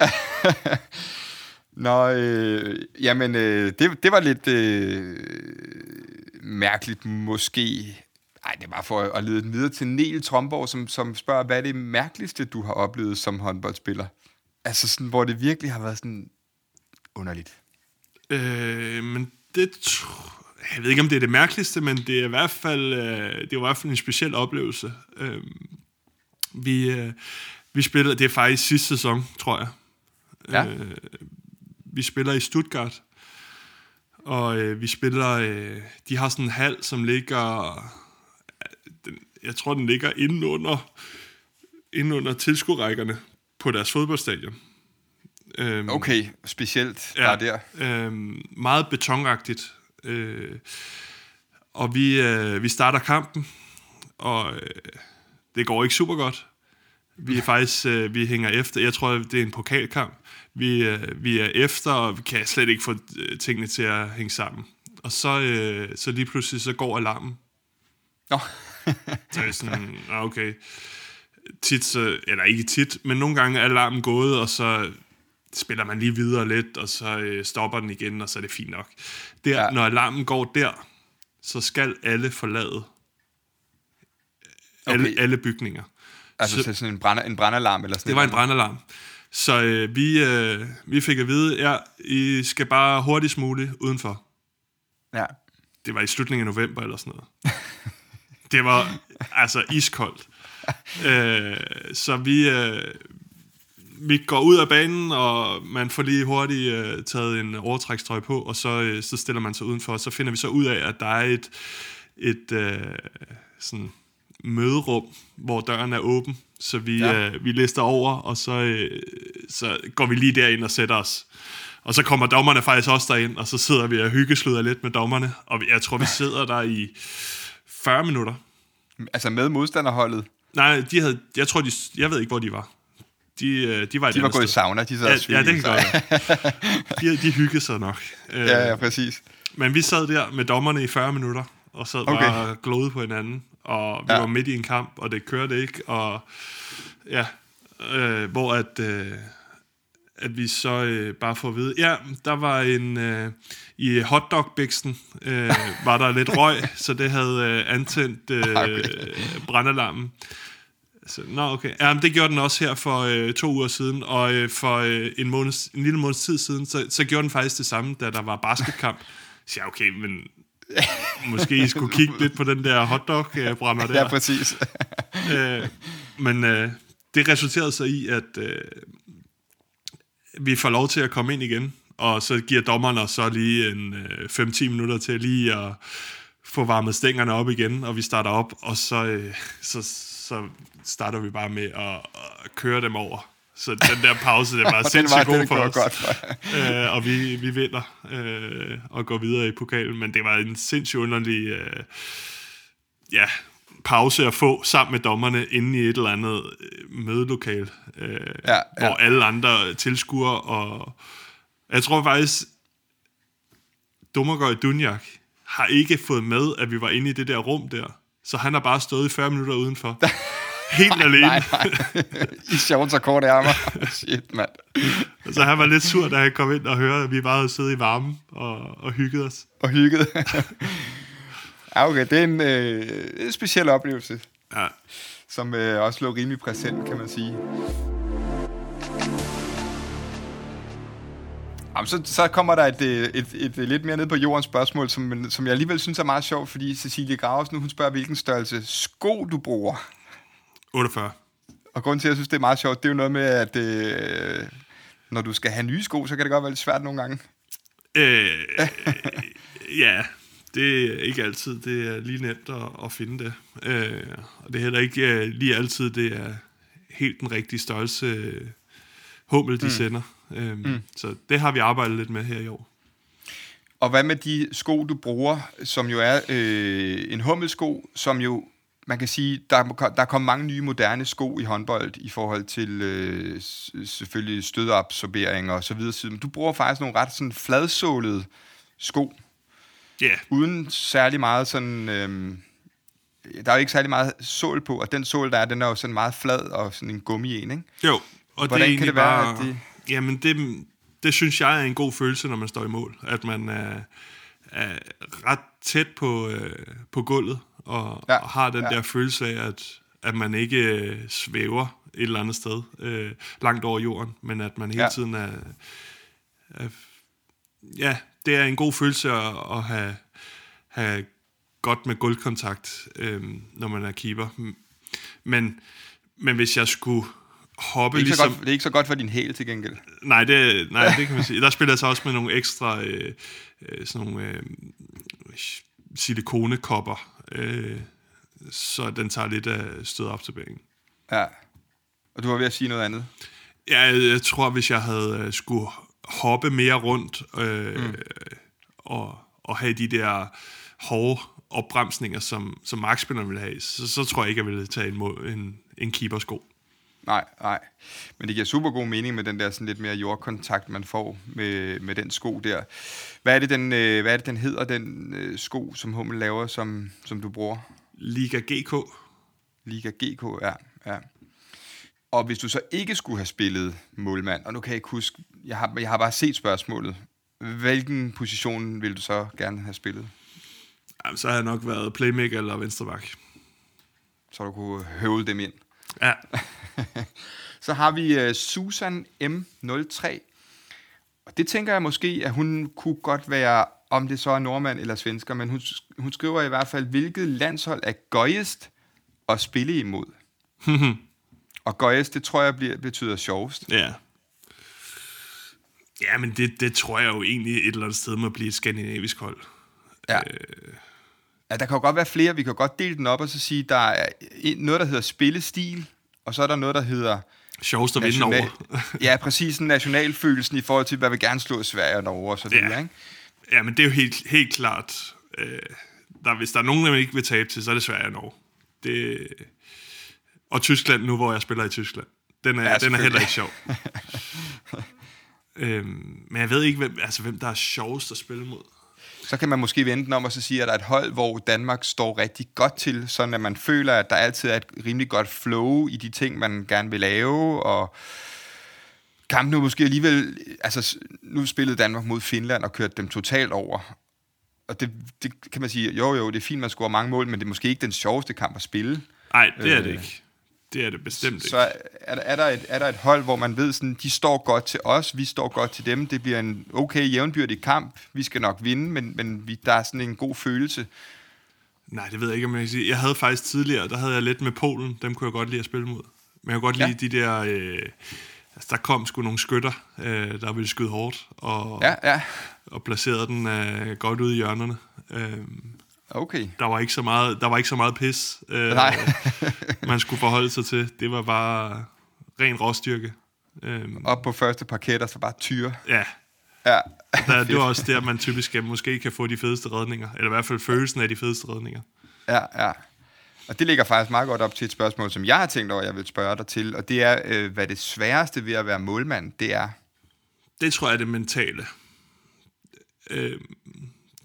Nå, øh, jamen, øh, det, det var lidt øh, mærkeligt måske. Nej, det bare for at lede den videre til Niel Tromborg, som, som spørger, hvad er det mærkeligste, du har oplevet som håndboldspiller? Altså sådan, hvor det virkelig har været sådan underligt. Øh, men det... Jeg ved ikke, om det er det mærkeligste, men det er i hvert fald, øh, det er i hvert fald en speciel oplevelse. Øh, vi, øh, vi spiller... Det er faktisk sidste sæson, tror jeg. Ja. Øh, vi spiller i Stuttgart, og øh, vi spiller... Øh, de har sådan en hal, som ligger... Den, jeg tror, den ligger inde under, inde under tilskuerrækkerne på deres fodboldstadion. Øhm, Okay, specielt ja. bare der. Øhm, meget betonagtigt. Øh, og vi, øh, vi starter kampen, og øh, det går ikke super godt. Vi er faktisk, øh, vi hænger efter. Jeg tror, det er en pokalkamp. Vi, øh, vi er efter, og vi kan slet ikke få øh, tingene til at hænge sammen. Og så, øh, så lige pludselig, så går alarmen. Nå, Så er sådan, ah, okay. Tit, så, eller ikke tit, men nogle gange er alarmen gået, og så spiller man lige videre lidt, og så øh, stopper den igen, og så er det fint nok. Der, Ja. Når alarmen går der, så skal alle forlade alle, Okay. alle bygninger. altså Så- så, sådan en, brænder, en brandalarm eller sådan Det var en brandalarm. Så øh, vi, øh, vi fik at vide, ja, I skal bare hurtigst muligt udenfor. Ja. Det var i slutningen af november eller sådan noget. det var altså iskoldt. Øh, så vi, øh, vi går ud af banen, og man får lige hurtigt øh, taget en overtrækstrøje på, og så, øh, så stiller man sig udenfor, og så finder vi så ud af, at der er et, et øh, sådan møderum, hvor døren er åben, så vi, Ja. øh, vi lister over, og så, øh, så går vi lige derind og sætter os. Og så kommer dommerne faktisk også derind, og så sidder vi og hyggesluder lidt med dommerne, og jeg tror, vi sidder der i 40 minutter. Altså med modstanderholdet. Nej, de havde, jeg tror, de, jeg ved ikke, hvor de var. De, øh, de var De var gået i sauna, de sad Ja, ja, det kan godt. De, de hyggede sig nok. Øh, Ja, ja, præcis. Men vi sad der med dommerne i 40 minutter, og sad Okay. okay. bare og glodede på hinanden. Og vi Ja. var midt i en kamp, og det kørte ikke. Og ja, øh, hvor at, øh, at vi så øh, bare får at vide, ja, der var en, øh, i hotdogbiksen øh, var der lidt røg, så det havde øh, antændt øh, Okay. brandalarmen. Så, nå, okay. Ja, men det gjorde den også her for øh, to uger siden, og øh, for øh, en, måneds, en lille måneds tid siden, så, så gjorde den faktisk det samme, da der var basketkamp. Så jeg, okay, men måske I skulle kigge lidt på den der hotdog-brænder der. Ja, præcis. øh, men øh, det resulterede så i, at øh, vi får lov til at komme ind igen, og så giver dommeren os så lige en øh, 5-10 minutter til lige at få varmet stængerne op igen, og vi starter op, og så, øh, så, så starter vi bare med at, at køre dem over. Så den der pause, det var den sindssygt god den for os. godt øh, og vi, vi vinder øh, og går videre i pokalen, men det var en sindssygt underlig øh, ja, pause at få sammen med dommerne inde i et eller andet øh, mødelokal, øh, Ja, ja. hvor alle andre tilskuer, og jeg tror faktisk, Dommergøj Dunjak har ikke fået med, at vi var inde i det der rum der, så han har bare stået i 40 minutter udenfor. Helt alene. Nej, nej. I shorts og korte ærmer. Shit, mand. Så han var lidt sur, da han kom ind og hørte, at vi bare havde siddet i varmen og, og hygget os. Og hygget. ja, okay. Det er en, øh, en speciel oplevelse, Ja. som øh, også lå rimelig præsent, kan man sige. Jamen, så, så kommer der et, øh, et, et, et lidt mere ned på jordens spørgsmål, som, som jeg alligevel synes er meget sjovt, fordi Cecilie Gravers nu, hun spørger, hvilken størrelse sko du bruger. 48. Og grunden til, at jeg synes, det er meget sjovt, det er jo noget med, at øh, når du skal have nye sko, så kan det godt være lidt svært nogle gange. Øh, ja, det er ikke altid. Det er lige nemt at, at finde det. Øh, og det er heller ikke øh, lige altid, det er helt den rigtige størrelse øh, hummel, de mm. sender. Øh, mm. Så det har vi arbejdet lidt med her i år. Og hvad med de sko, du bruger, som jo er øh, en hummelsko, som jo, man kan sige, der, der er kommet mange nye moderne sko i håndbold i forhold til øh, selvfølgelig stødabsorbering og så videre. Men du bruger faktisk nogle ret sådan fladsålede sko. Ja. Yeah. Uden særlig meget sådan... Øh, der er jo ikke særlig meget sål på, og den sål, der er, den er jo sådan meget flad og sådan en gummi en, ikke? Jo, og Hvordan det kan det bare, være, at det... Jamen, det, det synes jeg er en god følelse, når man står i mål. At man er, er ret tæt på, øh, på gulvet, og, ja, og har den ja. der følelse af, at, at man ikke øh, svæver et eller andet sted øh, langt over jorden, men at man hele ja. tiden er, er... Ja, det er en god følelse at, at have, have godt med gulvkontakt, øh, når man er keeper. Men, men hvis jeg skulle hoppe det er, ligesom... godt, det er ikke så godt for din hæl til gengæld. Nej, det, nej, det kan man sige. Der spiller jeg så også med nogle ekstra øh, øh, sådan nogle øh, silikonekopper, øh, så den tager lidt af stødoptaberingen. Ja, og du var ved at sige noget andet? Ja, jeg, jeg tror, hvis jeg havde øh, skulle hoppe mere rundt øh, mm. og, og have de der hårde opbremsninger, som, som markspilleren ville have, så, så tror jeg ikke, jeg ville tage en, en, en keepersko. Nej, nej. Men det giver super god mening med den der sådan lidt mere jordkontakt, man får med, med den sko der. Hvad er det, den, øh, hvad er det, den hedder, den øh, sko, som Hummel laver, som, som du bruger? Liga GK. Liga GK, ja. ja. Og hvis du så ikke skulle have spillet målmand, og nu kan jeg ikke huske, jeg har, jeg har bare set spørgsmålet, hvilken position vil du så gerne have spillet? Jamen, så har jeg nok været playmaker eller venstreback. Så du kunne høvle dem ind? Ja. så har vi uh, Susan M03. Og det tænker jeg måske, at hun kunne godt være, om det så er nordmand eller svensker, men hun, hun skriver i hvert fald, hvilket landshold er gøjest at spille imod. og gøjest, det tror jeg bliver, betyder sjovest. Ja. Ja, men det, det tror jeg jo egentlig et eller andet sted må blive et skandinavisk hold. Ja. Øh. Ja, der kan jo godt være flere. Vi kan godt dele den op og så sige, der er noget, der hedder spillestil, og så er der noget, der hedder... Sjovest at vinde over. ja, præcis en nationalfølelsen i forhold til, hvad vi gerne slå Sverige og Norge og så videre, ja. ikke? Ja, men det er jo helt, helt klart... Øh, der, hvis der er nogen, der ikke vil tabe til, så er det Sverige og Norge. Det, og Tyskland nu, hvor jeg spiller i Tyskland. Den er, ja, den er heller ikke sjov. øhm, men jeg ved ikke, hvem, altså, hvem der er sjovest at spille mod så kan man måske vente om og så sige, at der er et hold, hvor Danmark står rigtig godt til, sådan at man føler, at der altid er et rimelig godt flow i de ting, man gerne vil lave, og kampen nu måske alligevel, altså nu spillede Danmark mod Finland og kørte dem totalt over. Og det, det kan man sige, jo jo, det er fint, man scorer mange mål, men det er måske ikke den sjoveste kamp at spille. Nej, det er det øh, ikke. Det er det bestemt ikke. Så er, der, er, der et, er der et hold, hvor man ved, sådan, de står godt til os, vi står godt til dem, det bliver en okay jævnbyrdig kamp, vi skal nok vinde, men, men vi, der er sådan en god følelse. Nej, det ved jeg ikke, om jeg kan sige. Jeg havde faktisk tidligere, der havde jeg lidt med Polen, dem kunne jeg godt lide at spille mod. Men jeg kunne godt ja. lide de der... Øh, altså, der kom sgu nogle skytter, øh, der ville skyde hårdt, og, ja, ja. og placerede den øh, godt ud i hjørnerne. Øh, Okay. Der var ikke så meget, der var ikke så meget pis, øh, Nej. man skulle forholde sig til. Det var bare ren råstyrke. Øh, Op på første parket, og så bare tyre. Ja. Ja. Der, det var også der, man typisk måske kan få de fedeste redninger. Eller i hvert fald følelsen af de fedeste redninger. Ja, ja. Og det ligger faktisk meget godt op til et spørgsmål, som jeg har tænkt over, jeg vil spørge dig til. Og det er, øh, hvad det sværeste ved at være målmand, det er? Det tror jeg er det mentale. Øh,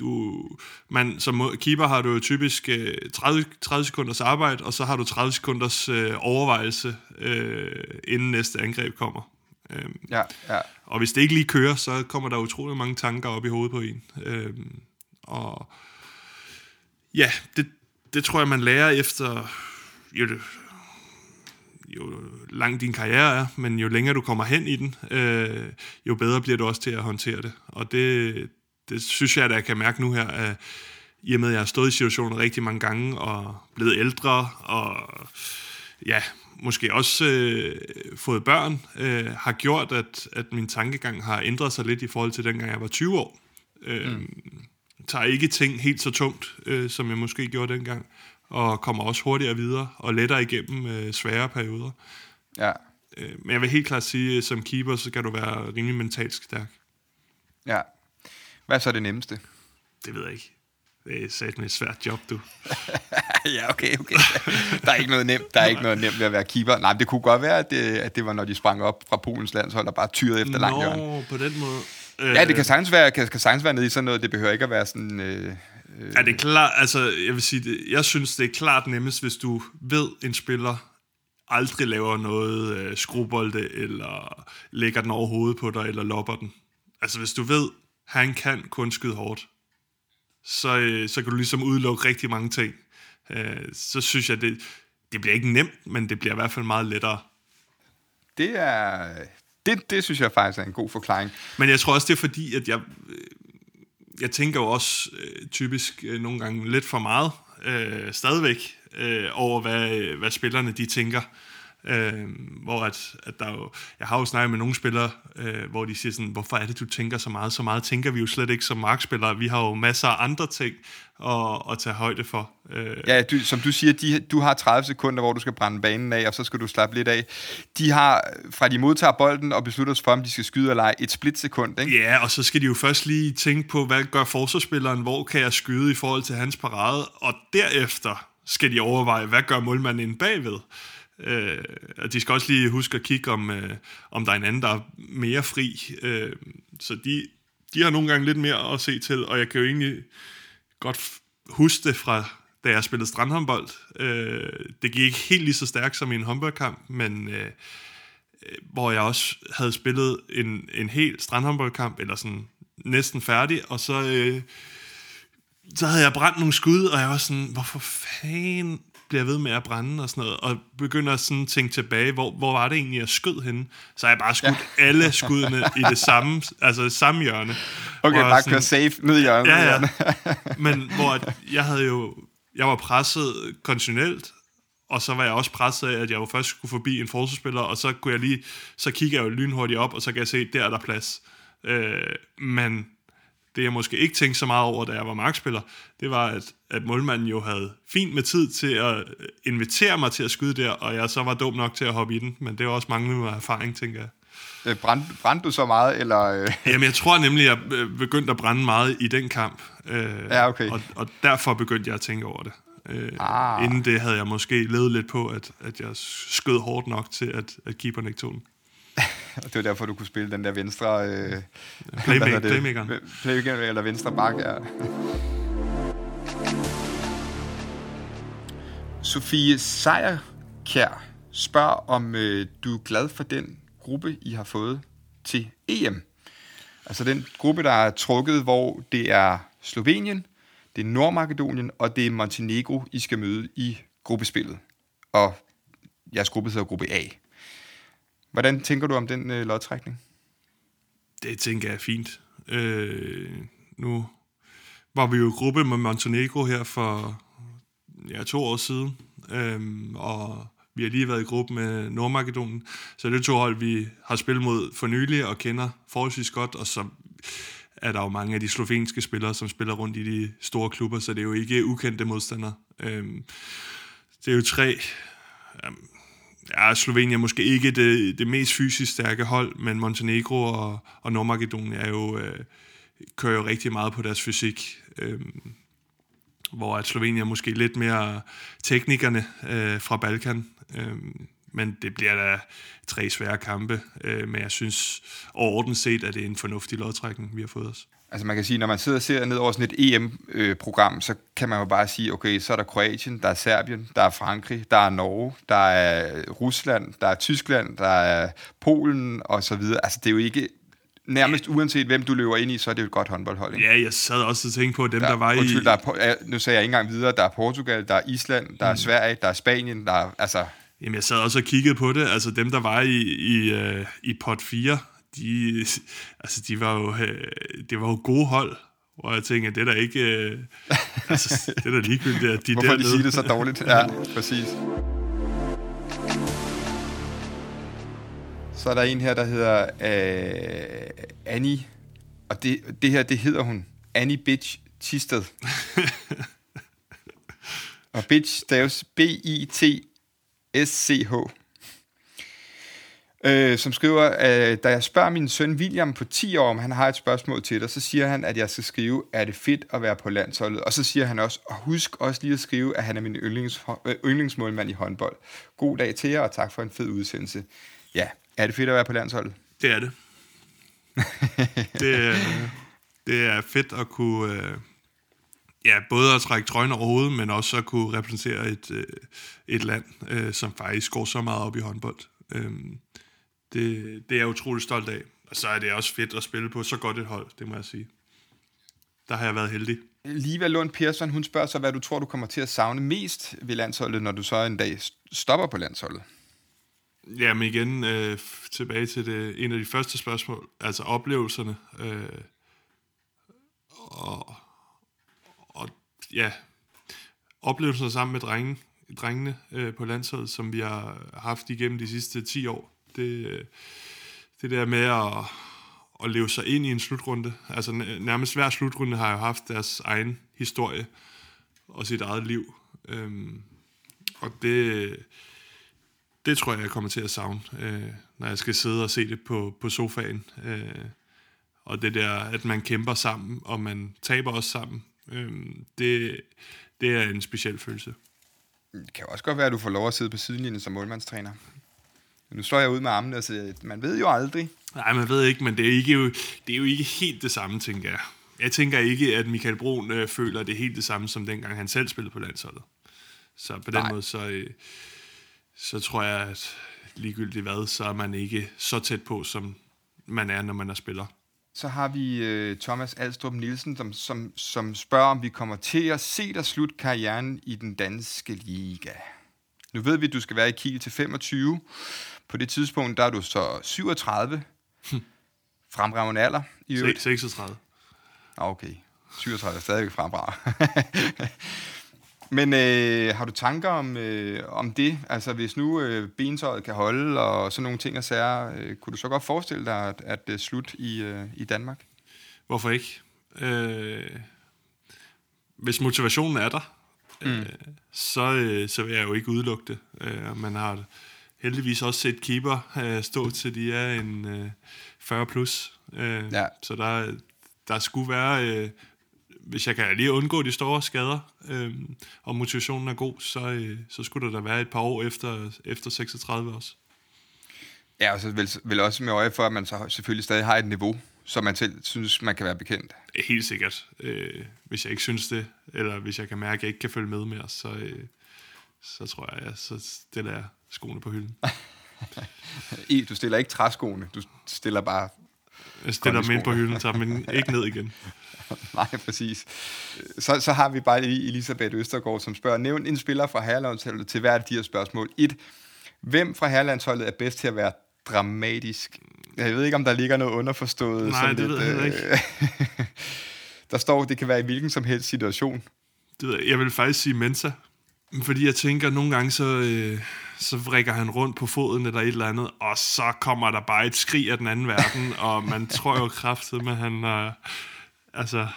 du, man, som keeper har du typisk øh, 30, 30 sekunders arbejde, og så har du 30 sekunders øh, overvejelse, øh, inden næste angreb kommer. Øhm, ja, ja. Og hvis det ikke lige kører, så kommer der utrolig mange tanker op i hovedet på en. Øhm, og ja, det, det tror jeg, man lærer efter jo, jo lang din karriere er, men jo længere du kommer hen i den, øh, jo bedre bliver du også til at håndtere det. Og det, det synes jeg, at jeg kan mærke nu her, at i og med, at jeg har stået i situationen rigtig mange gange, og blevet ældre, og ja, måske også øh, fået børn, øh, har gjort, at, at min tankegang har ændret sig lidt i forhold til dengang jeg var 20 år. Øh, mm. Tager ikke ting helt så tungt, øh, som jeg måske gjorde dengang, og kommer også hurtigere videre og lettere igennem øh, svære perioder. Ja. Øh, men jeg vil helt klart sige, at som keeper, så kan du være rimelig mentalt stærk. Ja. Hvad er så det nemmeste? Det ved jeg ikke. Det er sat med et svært job, du. ja, okay, okay. Der er ikke noget nemt, der er ikke noget nemt ved at være keeper. Nej, men det kunne godt være, at det, at det var, når de sprang op fra Polens landshold og bare tyrede efter langt hjørne. Nå, på den måde. Ja, det kan sagtens være, kan, kan sagtens være nede i sådan noget. Det behøver ikke at være sådan... Øh, øh. Er det klart, altså, jeg vil sige, det, jeg synes, det er klart nemmest, hvis du ved, en spiller aldrig laver noget øh, skrubolde, eller lægger den over hovedet på dig, eller lopper den. Altså, hvis du ved, han kan kun skyde hårdt, så, øh, så kan du ligesom udelukke rigtig mange ting. Øh, så synes jeg, det, det bliver ikke nemt, men det bliver i hvert fald meget lettere. Det er... Det, det synes jeg faktisk er en god forklaring. Men jeg tror også, det er fordi, at jeg, jeg tænker jo også øh, typisk øh, nogle gange lidt for meget øh, stadigvæk øh, over, hvad, hvad spillerne de tænker. Øh, hvor at, at der jo, jeg har jo snakket med nogle spillere, øh, hvor de siger sådan, hvorfor er det, du tænker så meget? Så meget tænker vi jo slet ikke som markspillere. Vi har jo masser af andre ting at, at tage højde for. Øh. Ja, du, som du siger, de, du har 30 sekunder, hvor du skal brænde banen af, og så skal du slappe lidt af. De har, fra de modtager bolden og beslutter sig for, om de skal skyde eller ej, et splitsekund, ikke? Ja, og så skal de jo først lige tænke på, hvad gør forsvarsspilleren, hvor kan jeg skyde i forhold til hans parade, og derefter skal de overveje, hvad gør målmanden inde bagved. Øh, de skal også lige huske at kigge, om, øh, om der er en anden, der er mere fri. Øh, så de, de har nogle gange lidt mere at se til, og jeg kan jo egentlig godt huske det fra, da jeg spillede strandhåndbold. Øh, det gik ikke helt lige så stærkt som i en håndboldkamp, men øh, øh, hvor jeg også havde spillet en, en hel strandhåndboldkamp, eller sådan næsten færdig, og så... Øh, så havde jeg brændt nogle skud, og jeg var sådan, hvorfor fanden bliver ved med at brænde og sådan noget, og begynder sådan at tænke tilbage, hvor, hvor var det egentlig, jeg skød henne? Så har jeg bare skudt ja. alle skuddene i det samme, altså det samme hjørne. Okay, bare køre safe ned i hjørnet. Ja, ja. Men hvor jeg havde jo, jeg var presset kontinuelt, og så var jeg også presset af, at jeg jo først skulle forbi en forsvarsspiller, og så kunne jeg lige, så kigger jeg jo lynhurtigt op, og så kan jeg se, der er der plads. Øh, men det jeg måske ikke tænkte så meget over, da jeg var markspiller, det var, at, at målmanden jo havde fint med tid til at øh, invitere mig til at skyde der, og jeg så var dum nok til at hoppe i den, men det var også manglende erfaring, tænker jeg. Øh, brændte, brændte du så meget, eller... Øh? Jamen, jeg tror nemlig, jeg begyndte at brænde meget i den kamp. ja, okay. Og, og derfor begyndte jeg at tænke over det. ah. Inden det havde jeg måske levet lidt på, at, at jeg skød hårdt nok til, at, at keeperen ikke tog den. det var derfor, du kunne spille den der venstre... Øh, Playmaker, playmaker. Playmaker eller venstre bak, ja. Sofie Sejerkær spørger, om øh, du er glad for den gruppe, I har fået til EM. Altså den gruppe, der er trukket, hvor det er Slovenien, det er Nordmakedonien, og det er Montenegro, I skal møde i gruppespillet. Og jeres gruppe hedder gruppe A. Hvordan tænker du om den øh, lodtrækning? Det tænker jeg er fint. Øh, nu var vi jo i gruppe med Montenegro her for ja, to år siden, øh, og vi har lige været i gruppe med Nordmakedonien, så det er to hold, vi har spillet mod for nylig og kender forholdsvis godt, og så er der jo mange af de slovenske spillere, som spiller rundt i de store klubber, så det er jo ikke ukendte modstandere. Øh, det er jo tre ja, Slovenien er måske ikke det, det mest fysisk stærke hold, men Montenegro og, og Nordmakedonien er jo, øh, kører jo rigtig meget på deres fysik. Øh, hvor at Slovenien er måske lidt mere teknikerne øh, fra Balkan. Øh, men det bliver da tre svære kampe, øh, men jeg synes overordnet set, at det er en fornuftig lodtrækning, vi har fået os. Altså man kan sige, når man sidder og ser ned over sådan et EM-program, så kan man jo bare sige, okay, så er der Kroatien, der er Serbien, der er Frankrig, der er Norge, der er Rusland, der er Tyskland, der er Polen og så videre. Altså det er jo ikke nærmest uanset hvem du løber ind i, så er det jo et godt håndboldhold. Ikke? Ja, jeg sad også og tænkte på dem, der, der var undskyld, i... Der er, nu sagde jeg ikke engang videre, der er Portugal, der er Island, der er mm. Sverige, der er Spanien, der er, altså... Jamen, jeg sad også og kiggede på det. Altså dem, der var i, i, uh, i pot 4, de, altså, de var jo, øh, det var jo gode hold, hvor jeg tænker, det er da ikke, øh, altså, det er da ligegyldigt, at de Hvorfor dernede. de siger det så dårligt? Ja, præcis. Så er der en her, der hedder øh, Annie, og det, det her, det hedder hun Annie Bitch Tisted. og Bitch staves B-I-T-S-C-H. Øh, som skriver, øh, da jeg spørger min søn William på 10 år, om han har et spørgsmål til dig, så siger han, at jeg skal skrive, er det fedt at være på landsholdet? Og så siger han også, og husk også lige at skrive, at han er min yndlings, øh, yndlingsmålmand i håndbold. God dag til jer, og tak for en fed udsendelse. Ja, er det fedt at være på landsholdet? Det er det. det, er, det er fedt at kunne... Øh, ja, både at trække trøjen over hovedet, men også at kunne repræsentere et, øh, et land, øh, som faktisk går så meget op i håndbold. Øh, det, det er jeg utrolig stolt af. Og så er det også fedt at spille på så godt et hold, det må jeg sige. Der har jeg været heldig. Liva Lund Persson, hun spørger så, hvad du tror, du kommer til at savne mest ved landsholdet, når du så en dag stopper på landsholdet? Ja, men igen, øh, tilbage til det, en af de første spørgsmål, altså oplevelserne. Øh, og, og ja, oplevelserne sammen med drenge, drengene øh, på landsholdet, som vi har haft igennem de sidste 10 år. Det, det der med at, at leve sig ind i en slutrunde. Altså nærmest hver slutrunde har jo haft deres egen historie og sit eget liv. Øhm, og det, det tror jeg, jeg kommer til at savne, øh, når jeg skal sidde og se det på, på sofaen. Øh, og det der, at man kæmper sammen, og man taber også sammen, øh, det, det er en speciel følelse. Det kan også godt være, at du får lov at sidde på sidelinjen som målmandstræner. Nu står jeg ud med armene og siger, man ved jo aldrig. Nej, man ved ikke, men det er, ikke, det er jo ikke helt det samme, tænker jeg. Jeg tænker ikke, at Michael Brun øh, føler, at det er helt det samme, som dengang han selv spillede på landsholdet. Så på den Nej. måde, så, øh, så tror jeg, at ligegyldigt hvad, så er man ikke så tæt på, som man er, når man er spiller. Så har vi øh, Thomas Alstrup Nielsen, som, som, som spørger, om vi kommer til at se dig slutte karrieren i den danske liga. Nu ved vi, at du skal være i Kiel til 25. På det tidspunkt, der er du så 37. Hm. Fremragende alder. I 36. Okay. 37 er stadig fremragende. Men øh, har du tanker om, øh, om det? Altså hvis nu øh, bentøjet kan holde og sådan nogle ting og sager, øh, kunne du så godt forestille dig, at, at det er slut i, øh, i Danmark? Hvorfor ikke? Øh, hvis motivationen er der, mm. øh, så, øh, så vil jeg jo ikke udelukke det. Øh, man har heldigvis også set keeper øh, stå til de er en øh, 40 plus. Øh, ja. Så der, der skulle være... Øh, hvis jeg kan lige undgå de store skader, øh, og motivationen er god, så, øh, så skulle der da være et par år efter, efter 36 også. Ja, og så vel, vel også med øje for, at man så selvfølgelig stadig har et niveau, som man selv synes, man kan være bekendt. Helt sikkert. Øh, hvis jeg ikke synes det, eller hvis jeg kan mærke, at jeg ikke kan følge med mere, så, øh, så tror jeg, ja, så stiller jeg skoene på hylden. I, du stiller ikke træskoene, du stiller bare... Jeg stiller dem ind på hylden, tager dem ikke ned igen. Nej, præcis. Så, så har vi bare lige Elisabeth Østergaard, som spørger, nævn en spiller fra herrelandsholdet til hver af de her spørgsmål. Et, hvem fra herrelandsholdet er bedst til at være dramatisk? Jeg ved ikke, om der ligger noget underforstået. Nej, det lidt, ved jeg øh, ikke. der står, det kan være i hvilken som helst situation. Det ved jeg. jeg vil faktisk sige Mensa. Fordi jeg tænker, nogle gange så, øh, så vrikker han rundt på foden eller et eller andet, og så kommer der bare et skrig af den anden verden, og man tror jo kraftigt, at han har altså,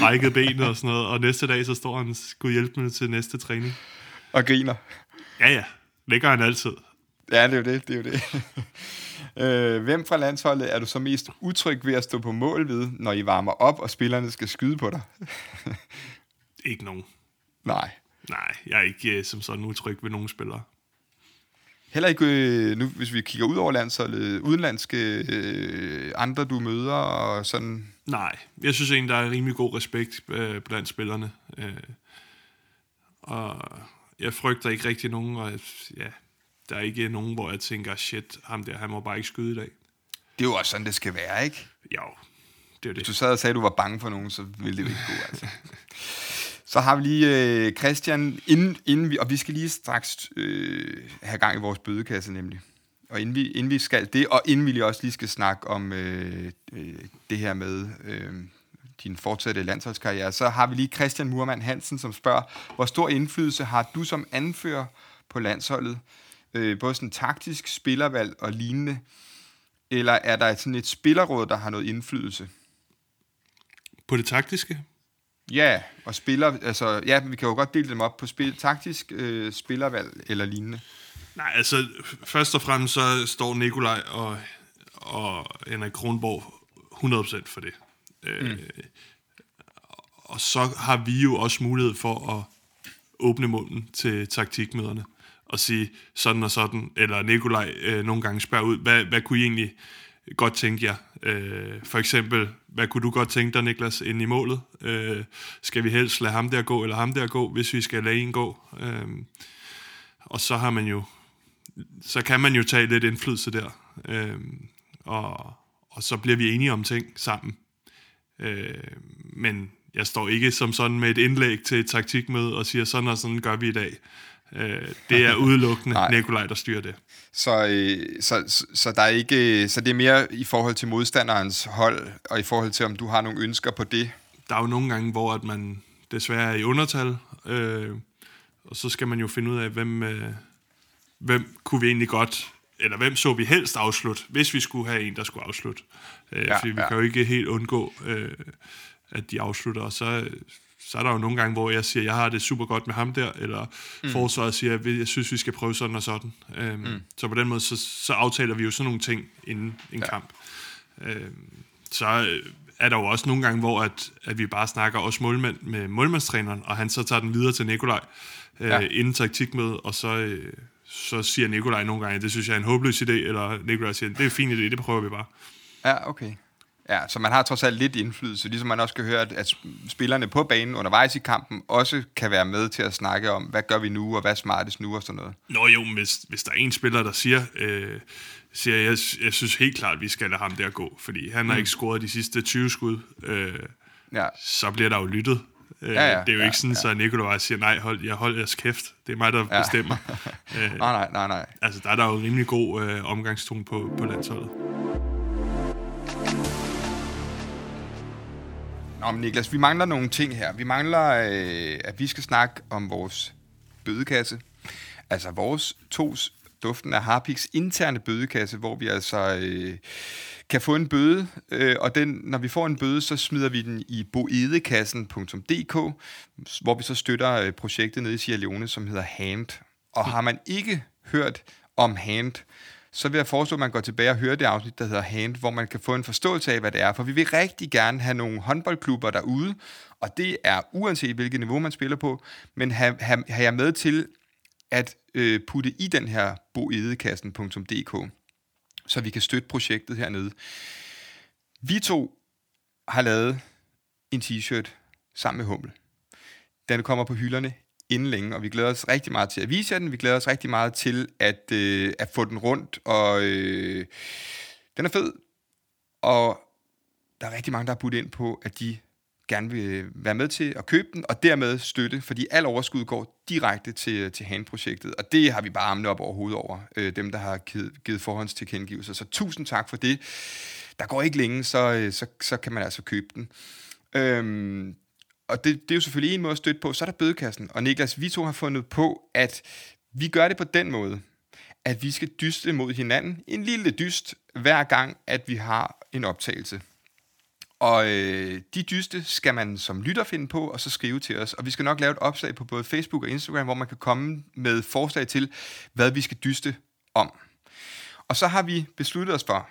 brækket benet og sådan noget, og næste dag så står han skulle hjælpe mig til næste træning. Og griner. Ja, ja. Det gør han altid. Ja, det er jo det. det, er jo det. øh, hvem fra landsholdet er du så mest utryg ved at stå på mål ved, når I varmer op, og spillerne skal skyde på dig? ikke nogen. Nej. Nej, jeg er ikke uh, som sådan utryg ved nogen spillere. Heller ikke, øh, nu, hvis vi kigger ud over landsholdet, udenlandske øh, andre, du møder og sådan? Nej, jeg synes egentlig, der er rimelig god respekt øh, blandt spillerne. Øh, og jeg frygter ikke rigtig nogen, og ja, der er ikke nogen, hvor jeg tænker, shit, ham der, han må bare ikke skyde i dag. Det er jo også sådan, det skal være, ikke? Jo, det er det. Hvis du sad og sagde, at du var bange for nogen, så ville det jo ikke gå, altså. Så har vi lige øh, Christian, inden, inden vi, og vi skal lige straks øh, have gang i vores bødekasse nemlig. Og inden vi, inden vi skal det, og inden vi lige også lige skal snakke om øh, øh, det her med øh, din fortsatte landsholdskarriere, så har vi lige Christian Murmann Hansen, som spørger, hvor stor indflydelse har du som anfører på landsholdet? Øh, både sådan taktisk, spillervalg og lignende. Eller er der sådan et spillerråd, der har noget indflydelse? På det taktiske? Ja, og spiller, altså, ja, vi kan jo godt dele dem op på spil, taktisk øh, spillervalg eller lignende. Nej, altså, først og fremmest så står Nikolaj og, og Henrik Kronborg 100% for det. Mm. Øh, og så har vi jo også mulighed for at åbne munden til taktikmøderne og sige sådan og sådan, eller Nikolaj øh, nogle gange spørger ud, hvad, hvad kunne I egentlig godt tænke jer? Øh, for eksempel, hvad kunne du godt tænke dig, Niklas, ind i målet? Øh, skal vi helst lade ham der gå, eller ham der gå, hvis vi skal lade en gå? Øh, og så har man jo, så kan man jo tage lidt indflydelse der. Øh, og, og så bliver vi enige om ting sammen. Øh, men jeg står ikke som sådan med et indlæg til et taktikmøde og siger, sådan og sådan gør vi i dag. Øh, det er udelukkende Nikolaj, der styrer det. Så, øh, så, så, så, der er ikke, så det er mere i forhold til modstanderens hold, og i forhold til, om du har nogle ønsker på det? Der er jo nogle gange, hvor at man desværre er i undertal, øh, og så skal man jo finde ud af, hvem, øh, hvem kunne vi egentlig godt, eller hvem så vi helst afslutte, hvis vi skulle have en, der skulle afslutte. Øh, ja, fordi vi ja. kan jo ikke helt undgå, øh, at de afslutter, og så, så er der jo nogle gange, hvor jeg siger, jeg har det super godt med ham der, eller mm. forsvaret siger, jeg, jeg synes, vi skal prøve sådan og sådan. Øhm, mm. Så på den måde, så, så aftaler vi jo sådan nogle ting inden en ja. kamp. Øhm, så øh, er der jo også nogle gange, hvor at, at vi bare snakker også målmænd med målmandstræneren, og han så tager den videre til Nikolaj øh, ja. inden taktikmøde, og så, øh, så siger Nikolaj nogle gange, det synes jeg er en håbløs idé, eller Nikolaj siger, det er en fin idé, det prøver vi bare. Ja, okay. Ja, så man har trods alt lidt indflydelse, ligesom man også kan høre, at spillerne på banen undervejs i kampen også kan være med til at snakke om, hvad gør vi nu, og hvad er smartest nu, og sådan noget. Nå jo, hvis, hvis der er en spiller, der siger, øh, siger jeg, jeg synes helt klart, at vi skal lade ham der gå, fordi han mm. har ikke scoret de sidste 20 skud, øh, ja. så bliver der jo lyttet. Øh, ja, ja, det er jo ja, ikke sådan, ja. så Nikolaj siger, nej, hold, jeg holder jeres kæft. Det er mig, der ja. bestemmer. øh, nej, nej, nej, nej. Altså, der er der jo rimelig god øh, omgangstone på, på landsholdet. Nå, men Niklas, vi mangler nogle ting her. Vi mangler, øh, at vi skal snakke om vores bødekasse. Altså vores tos duften af Harpiks interne bødekasse, hvor vi altså øh, kan få en bøde, øh, og den, når vi får en bøde, så smider vi den i boedekassen.dk, hvor vi så støtter øh, projektet nede i Sierra Leone, som hedder HAND. Og har man ikke hørt om HAND, så vil jeg foreslå, at man går tilbage og hører det afsnit, der hedder Hand, hvor man kan få en forståelse af, hvad det er. For vi vil rigtig gerne have nogle håndboldklubber derude, og det er uanset hvilket niveau man spiller på, men have, have, have jer med til at øh, putte i den her boedekassen.dk, så vi kan støtte projektet hernede. Vi to har lavet en t-shirt sammen med Hummel. Den kommer på hylderne inden længe, og vi glæder os rigtig meget til at vise jer den. Vi glæder os rigtig meget til at, øh, at få den rundt, og øh, den er fed. Og der er rigtig mange, der har budt ind på, at de gerne vil øh, være med til at købe den, og dermed støtte, fordi al overskud går direkte til, øh, til handprojektet, og det har vi bare armene op over hovedet over, øh, dem der har givet, givet forhåndstilkendegivelser. Så tusind tak for det. Der går ikke længe, så, øh, så, så kan man altså købe den. Øhm, og det, det er jo selvfølgelig en måde at støtte på. Så er der bødekassen. Og Niklas, vi to har fundet på, at vi gør det på den måde, at vi skal dyste mod hinanden. En lille dyst hver gang, at vi har en optagelse. Og øh, de dyste skal man som lytter finde på, og så skrive til os. Og vi skal nok lave et opslag på både Facebook og Instagram, hvor man kan komme med forslag til, hvad vi skal dyste om. Og så har vi besluttet os for,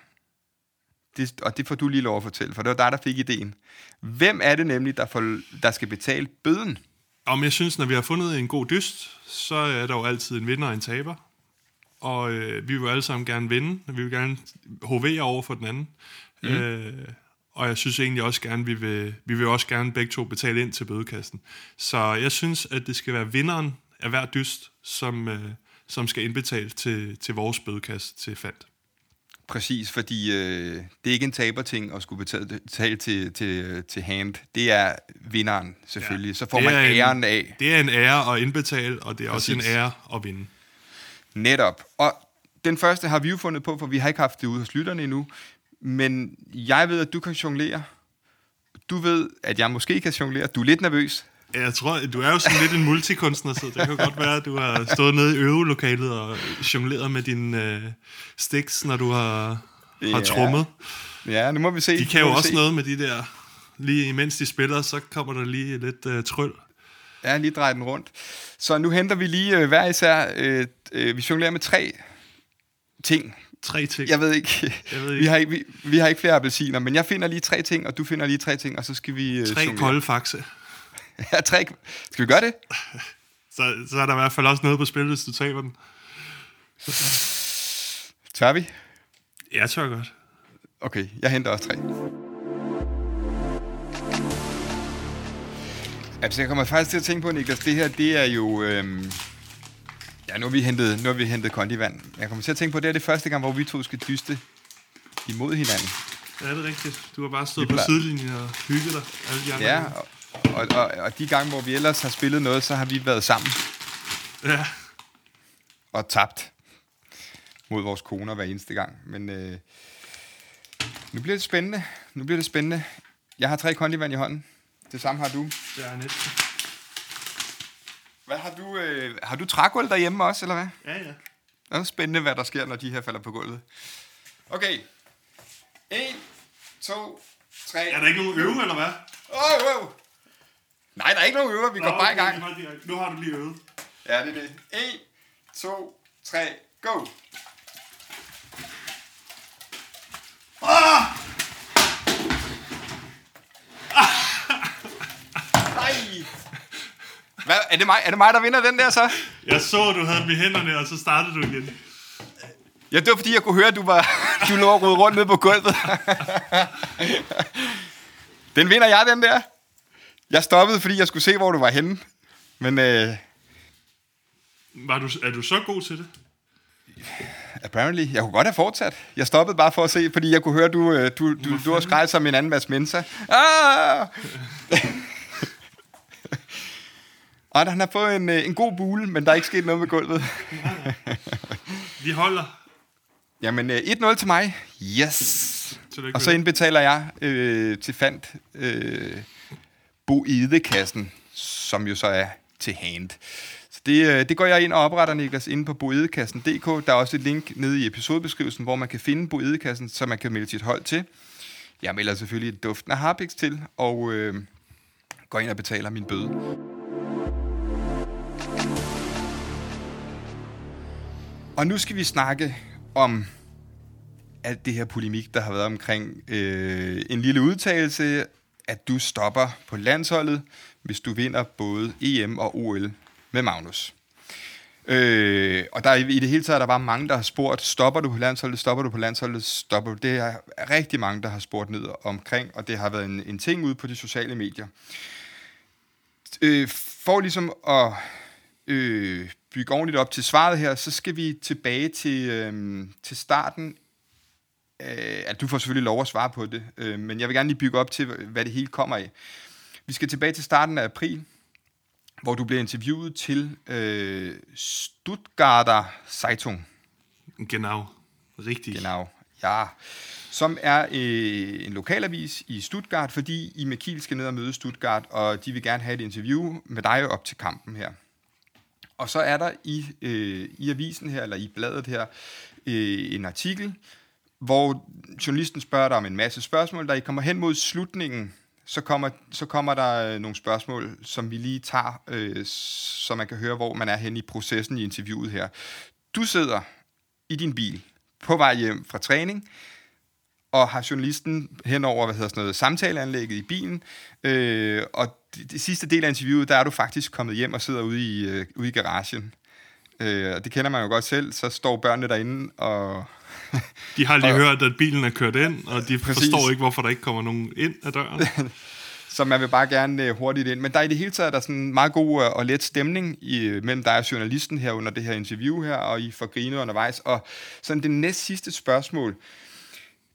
det, og det får du lige lov at fortælle, for det var dig, der fik ideen. Hvem er det nemlig, der, får, der skal betale bøden? Om jeg synes, når vi har fundet en god dyst, så er der jo altid en vinder og en taber. Og øh, vi vil alle sammen gerne vinde. Vi vil gerne hovere over for den anden. Mm. Øh, og jeg synes egentlig også gerne, vi vil, vi vil også gerne begge to betale ind til bødekassen. Så jeg synes, at det skal være vinderen af hver dyst, som, øh, som skal indbetale til, til vores bødekasse til fandt. Præcis, fordi øh, det er ikke en taberting at skulle betale, betale til, til, til hand. Det er vinderen, selvfølgelig. Ja, Så får man æren en, af. Det er en ære at indbetale, og det er Præcis. også en ære at vinde. Netop. Og den første har vi jo fundet på, for vi har ikke haft det ude hos lytterne endnu. Men jeg ved, at du kan jonglere. Du ved, at jeg måske kan jonglere. Du er lidt nervøs. Jeg tror, du er jo sådan lidt en multikunstner, så det kan godt være, at du har stået nede i øvelokalet og jongleret med dine øh, sticks, når du har, ja. har trummet. Ja, nu må vi se. De kan jo også se. noget med de der Lige imens de spiller, så kommer der lige lidt uh, tryl. Ja, lige dreje den rundt. Så nu henter vi lige øh, hver især, øh, øh, vi jonglerer med tre ting. Tre ting. Jeg ved ikke, Jeg ved Vi, ikke. har ikke vi, vi har ikke flere appelsiner, men jeg finder lige tre ting, og du finder lige tre ting, og så skal vi... Øh, Tre kolde faxe. Ja, tre. Skal vi gøre det? Så, så er der i hvert fald også noget på spil, hvis du taber den. Tør vi? Jeg tør godt. Okay, jeg henter også tre. Altså, jeg kommer faktisk til at tænke på, Niklas, det her, det er jo... Øhm, ja, nu har vi hentet, nu har vi hentet kondivand. Jeg kommer til at tænke på, det er det første gang, hvor vi to skal dyste imod hinanden. Ja, det er rigtigt. Du har bare stået på sidelinjen og hygget dig. Alle de andre Ja, og, og, og, og de gange, hvor vi ellers har spillet noget, så har vi været sammen ja. og tabt mod vores koner hver eneste gang. Men øh, nu bliver det spændende. Nu bliver det spændende. Jeg har tre kondivand i hånden. Det samme har du. Det er næsten. Hvad har du? Øh, har du trægulv derhjemme også, eller hvad? Ja, ja. Det er spændende, hvad der sker, når de her falder på gulvet. Okay. 1, 2, 3. Er der ikke nogen øve, eller hvad? Oh, oh. Nej, der er ikke nogen øver. Vi går Nå, bare i gang. nu har du lige øvet. Ja, det er det. 1, 2, 3, go! Nej! Hvad, er, det mig, er det mig, der vinder den der så? Jeg så, du havde dem i hænderne, og så startede du igen. Ja, det var fordi, jeg kunne høre, at du, var, du lå og rundt ned på gulvet. den vinder jeg, den der. Jeg stoppede, fordi jeg skulle se, hvor du var henne. Men øh, Var du, er du så god til det? apparently, jeg kunne godt have fortsat. Jeg stoppede bare for at se, fordi jeg kunne høre, du, øh, du, du, du har skrejet som en anden Mads Mensa. Ah! Og han har fået en, øh, en god bule, men der er ikke sket noget med gulvet. Vi holder. Jamen, øh, 1-0 til mig. Yes! Og så indbetaler jeg øh, til Fandt øh, Boedekassen, som jo så er til hand. Så det, øh, det går jeg ind og opretter, Niklas, inde på boedekassen.dk. Der er også et link nede i episodebeskrivelsen, hvor man kan finde Boedekassen, så man kan melde sit hold til. Jeg melder selvfølgelig et duften af Harpix til, og øh, går ind og betaler min bøde. Og nu skal vi snakke om alt det her polemik, der har været omkring øh, en lille udtalelse, at du stopper på landsholdet, hvis du vinder både EM og OL med Magnus. Øh, og der i det hele taget er der bare mange, der har spurgt, stopper du på landsholdet, stopper du på landsholdet, stopper du? Det er rigtig mange, der har spurgt ned omkring, og det har været en, en ting ude på de sociale medier. Øh, for ligesom at øh, bygge ordentligt op til svaret her, så skal vi tilbage til, øh, til starten Øh, at du får selvfølgelig lov at svare på det, øh, men jeg vil gerne lige bygge op til, hvad det hele kommer af. Vi skal tilbage til starten af april, hvor du blev interviewet til øh, Stuttgarter Zeitung. Genau. Rigtig. Genau, ja. Som er øh, en lokalavis i Stuttgart, fordi I med Kiel skal ned og møde Stuttgart, og de vil gerne have et interview med dig op til kampen her. Og så er der i, øh, i avisen her, eller i bladet her, øh, en artikel, hvor journalisten spørger dig om en masse spørgsmål. Da I kommer hen mod slutningen, så kommer, så kommer der øh, nogle spørgsmål, som vi lige tager, øh, så man kan høre, hvor man er hen i processen i interviewet her. Du sidder i din bil på vej hjem fra træning, og har journalisten henover hvad hedder sådan noget, samtaleanlægget i bilen, øh, og det, det sidste del af interviewet, der er du faktisk kommet hjem og sidder ude i, øh, ude i garagen. Øh, og det kender man jo godt selv, så står børnene derinde og... De har lige Og- hørt, at bilen er kørt ind, og de Præcis. forstår ikke, hvorfor der ikke kommer nogen ind ad døren. Så man vil bare gerne øh, hurtigt ind. Men der er i det hele taget der er sådan en meget god øh, og let stemning i, øh, mellem dig og journalisten her under det her interview her, og I får grinet undervejs. Og sådan det næst sidste spørgsmål,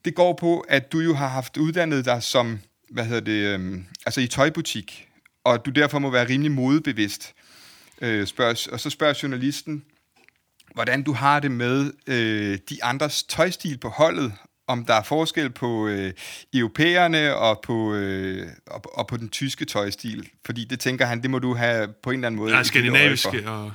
det går på, at du jo har haft uddannet dig som, hvad hedder det, øh, altså i tøjbutik, og du derfor må være rimelig modebevidst. Øh, spørg, og så spørger journalisten, hvordan du har det med øh, de andres tøjstil på holdet, om der er forskel på øh, europæerne og på, øh, og, og på den tyske tøjstil. Fordi det tænker han, det må du have på en eller anden måde. For. skandinaviske og...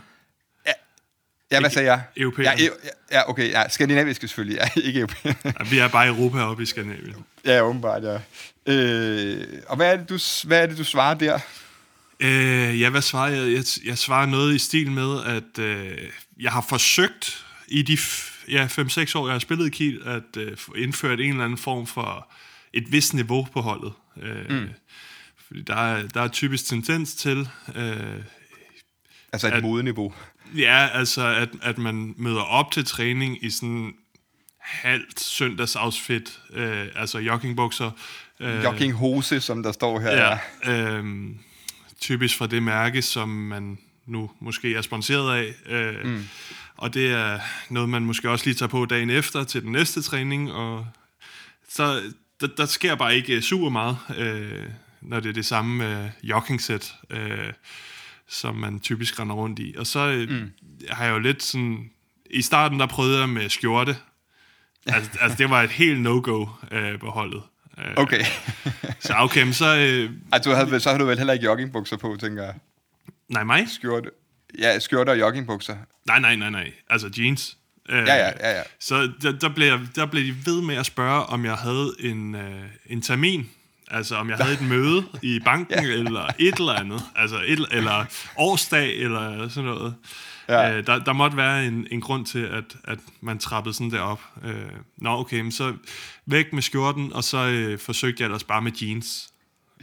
Ja, hvad sagde jeg? Europæerne. Ja, ja, okay. Ja, skandinaviske selvfølgelig. Ja, ikke europæerne. Ja, vi er bare Europa oppe i Skandinavien. ja, åbenbart, ja. Øh, og hvad er, det, du, hvad er det, du svarer der? Øh, ja, hvad svarer jeg? jeg? Jeg svarer noget i stil med, at øh, jeg har forsøgt i de ja, 5-6 år, jeg har spillet i Kiel, at øh, få indført en eller anden form for et vist niveau på holdet. Øh, mm. Fordi der er, der er typisk tendens til, øh, Altså et At- modeniveau. ja, altså at, at man møder op til træning i sådan halvt søndagsoutfit, øh, altså joggingbukser. Øh, Jogginghose, som der står her. Ja, øhm, typisk fra det mærke, som man nu måske er sponsoreret af. Øh, mm. Og det er noget, man måske også lige tager på dagen efter til den næste træning. Og så der, der sker bare ikke super meget, øh, når det er det samme øh, joggingsæt, øh, som man typisk render rundt i. Og så øh, mm. har jeg jo lidt sådan... I starten, der prøvede jeg med skjorte. Altså, altså det var et helt no-go øh, på holdet. Øh, Okay. Så okay, men så... Øh, altså, du havde, så har du vel heller ikke joggingbukser på, tænker jeg. nej, mig? Skjorte. Ja, skjorte og joggingbukser. Nej, nej, nej, nej. Altså jeans. Øh, Ja, ja, ja, ja. Så der, der, blev jeg, der blev de ved med at spørge, om jeg havde en, øh, en termin. Altså, om jeg havde et møde i banken, ja. eller et eller andet. Altså, et, eller årsdag, eller sådan noget. Ja. Øh, der, der måtte være en, en grund til, at, at man trappede sådan der op. Øh, nå, okay, men så væk med skjorten, og så øh, forsøgte jeg ellers bare med jeans.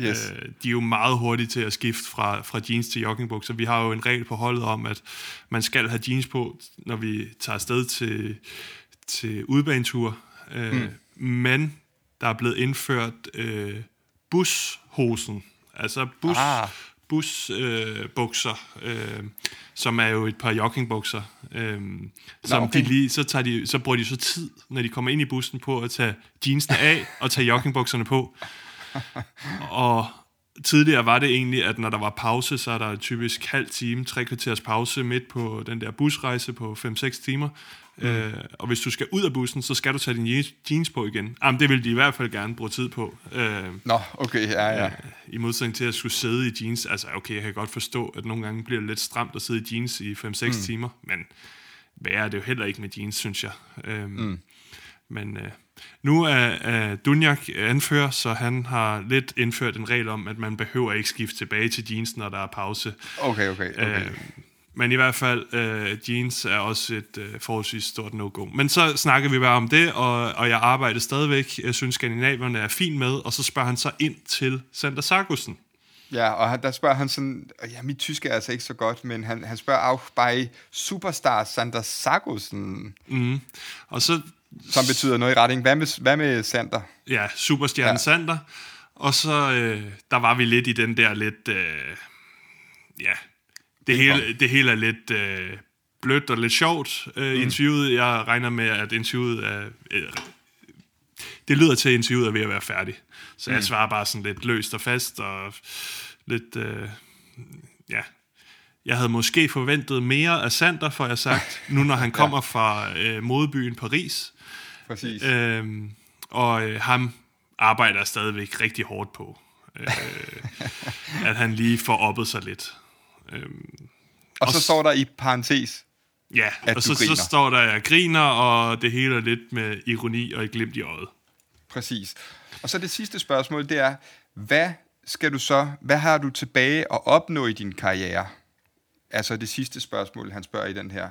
Yes. Øh, de er jo meget hurtige til at skifte fra, fra jeans til joggingbukser. Vi har jo en regel på holdet om, at man skal have jeans på, når vi tager afsted til, til udbanetur. Øh, mm. Men der er blevet indført øh, bushosen, altså bus, Ah. Busbukser, øh, bukser, øh, som er jo et par joggingbukser. Øh, som okay. de lige, så, tager de, så bruger de så tid, når de kommer ind i bussen, på at tage jeansene af og tage joggingbukserne på. Og tidligere var det egentlig, at når der var pause, så er der typisk halv time, tre kvarters pause midt på den der busrejse på 5-6 timer. Mm. Øh, og hvis du skal ud af bussen, så skal du tage din je- jeans på igen. Jamen, det vil de i hvert fald gerne bruge tid på. Øh, Nå, okay, ja, ja. I modsætning til at skulle sidde i jeans. Altså, okay, jeg kan godt forstå, at nogle gange bliver det lidt stramt at sidde i jeans i 5-6 mm. timer, men værre er det jo heller ikke med jeans, synes jeg. Øhm, mm. Men øh, nu er, er Dunjak anfører, så han har lidt indført en regel om, at man behøver ikke skifte tilbage til jeans, når der er pause. Okay, okay, okay. Øh, men i hvert fald, øh, jeans er også et øh, forholdsvis stort no-go. Men så snakker vi bare om det, og, og jeg arbejder stadigvæk. Jeg synes, skandinaverne er fint med, og så spørger han så ind til Sander Sargussen. Ja, og der spørger han sådan, ja, mit tysk er altså ikke så godt, men han, han spørger auch bei Superstar Sander Sagussen, Mm. Og så, som betyder noget i retning. Hvad med, hvad med Sander? ja, superstjerne Ja. ja. Sander. Og så, øh, der var vi lidt i den der lidt, øh, ja, det hele, det hele er lidt øh, blødt og lidt sjovt. Øh, mm. Interviewet, jeg regner med, at interviewet er, øh, det lyder til, at interviewet er ved at være færdig. Så mm. jeg svarer bare sådan lidt løst og fast, og lidt, øh, ja, jeg havde måske forventet mere af Sander, for jeg sagt, nu når han kommer fra øh, modebyen Paris. Præcis. Øhm, og øh, ham arbejder stadigvæk rigtig hårdt på. Øh, at han lige får oppet sig lidt. Øhm, og så og s- står der i parentes, ja, At og så, så står der, at jeg griner, og det hele er lidt med ironi og et glimt i øjet. præcis. Og så det sidste spørgsmål, det er, hvad skal du så, hvad har du tilbage at opnå i din karriere? Altså det sidste spørgsmål, han spørger i den her.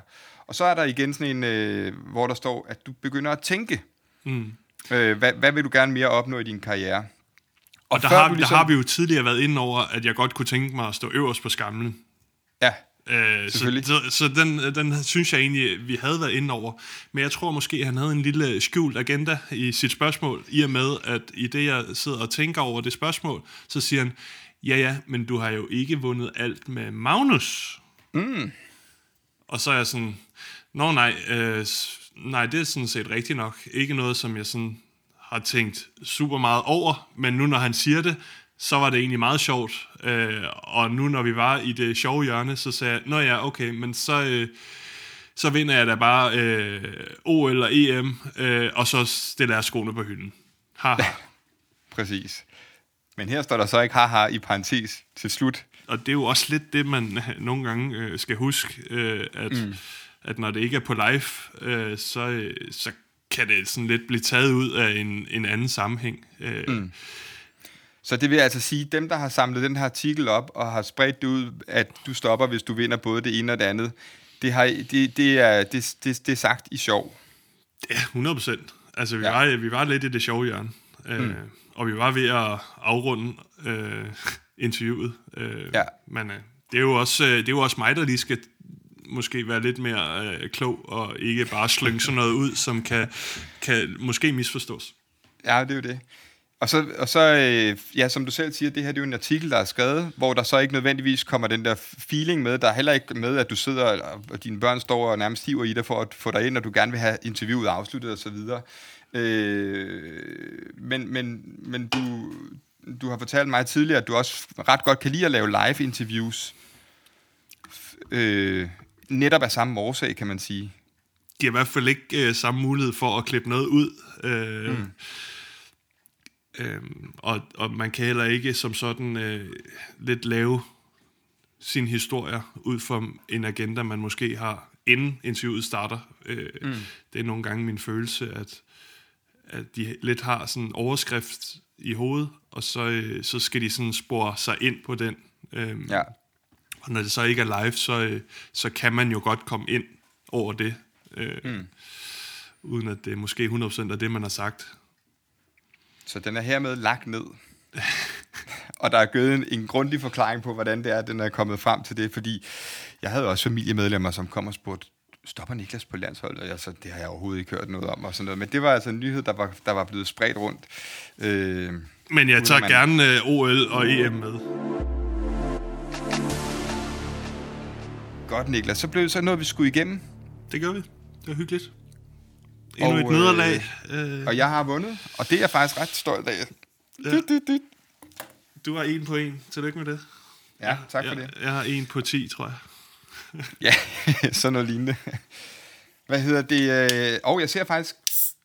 Og så er der igen sådan en, øh, hvor der står, at du begynder at tænke. Mm. Øh, hvad, hvad vil du gerne mere opnå i din karriere? Og der før har, du der ligesom- har vi jo tidligere været inde over, at jeg godt kunne tænke mig at stå øverst på skamlen. Ja, Øh, så, Selvfølgelig. så, så den, den synes jeg egentlig, vi havde været inde over. Men jeg tror måske, han havde en lille skjult agenda i sit spørgsmål, i og med, at i det, jeg sidder og tænker over det spørgsmål, så siger han, ja ja, men du har jo ikke vundet alt med Magnus. Mm. Og så er jeg sådan, nå nej, øh, nej, det er sådan set rigtigt nok. Ikke noget, som jeg sådan har tænkt super meget over, men nu når han siger det, så var det egentlig meget sjovt. Øh, og nu når vi var i det sjove hjørne, så sagde jeg, nå ja, okay, men så, øh, så vinder jeg da bare øh, OL og EM, øh, og så stiller jeg skoene på hylden. Haha. præcis. Men her står der så ikke haha i parentes til slut og det er jo også lidt det, man nogle gange øh, skal huske, øh, at, mm. at når det ikke er på live, øh, så, øh, så kan det sådan lidt blive taget ud af en, en anden sammenhæng. Øh, mm. Så det vil altså sige, dem, der har samlet den her artikel op og har spredt det ud, at du stopper, hvis du vinder både det ene og det andet, det, har, det, det, er, det, det, det er sagt i sjov. Ja, 100 procent. Altså, vi, ja. var, vi var lidt i det sjove hjørne. Øh, mm. og vi var ved at afrunde øh, interviewet. Øh, ja. Men øh, det, er jo også, øh, det er jo også mig, der lige skal måske være lidt mere øh, klog, og ikke bare slynge sådan noget ud, som kan, kan måske misforstås. Ja, det er jo det. Og så, og så øh, ja, som du selv siger, det her det er jo en artikel, der er skrevet, hvor der så ikke nødvendigvis kommer den der feeling med. Der er heller ikke med, at du sidder, og dine børn står og nærmest hiver i dig for at få dig ind, og du gerne vil have interviewet afsluttet osv. Øh, men men, men du, du har fortalt mig tidligere, at du også ret godt kan lide at lave live-interviews. Øh, netop af samme årsag, kan man sige. De har i hvert fald ikke øh, samme mulighed for at klippe noget ud. Øh, mm. øh, og, og man kan heller ikke som sådan øh, lidt lave sin historie ud fra en agenda, man måske har, inden interviewet starter. Øh, mm. Det er nogle gange min følelse, at, at de lidt har sådan en overskrift i hovedet, og så, øh, så skal de sådan spore sig ind på den. Øh, ja. Og når det så ikke er live, så, øh, så kan man jo godt komme ind over det, øh, mm. uden at det er måske 100% af det, man har sagt. Så den er hermed lagt ned. og der er givet en, en grundig forklaring på, hvordan det er, den er kommet frem til det, fordi jeg havde også familiemedlemmer, som kom og spurgte, stopper Niklas på landsholdet? Og jeg, så, det har jeg overhovedet ikke hørt noget om. Og sådan noget. Men det var altså en nyhed, der var, der var blevet spredt rundt. Øh, Men jeg tager man... gerne øh, OL og EM med. Godt, Niklas. Så blev det så noget, vi skulle igennem. Det gør vi. Det var hyggeligt. Endnu og, et nederlag. Øh, og jeg har vundet, og det er jeg faktisk ret stolt af. Ja. Du, du, du. du har en på en. Tillykke med det. Ja, tak for jeg, det. Jeg har en på 10, tror jeg. ja, sådan noget lignende. Hvad hedder det? Og oh, jeg ser faktisk...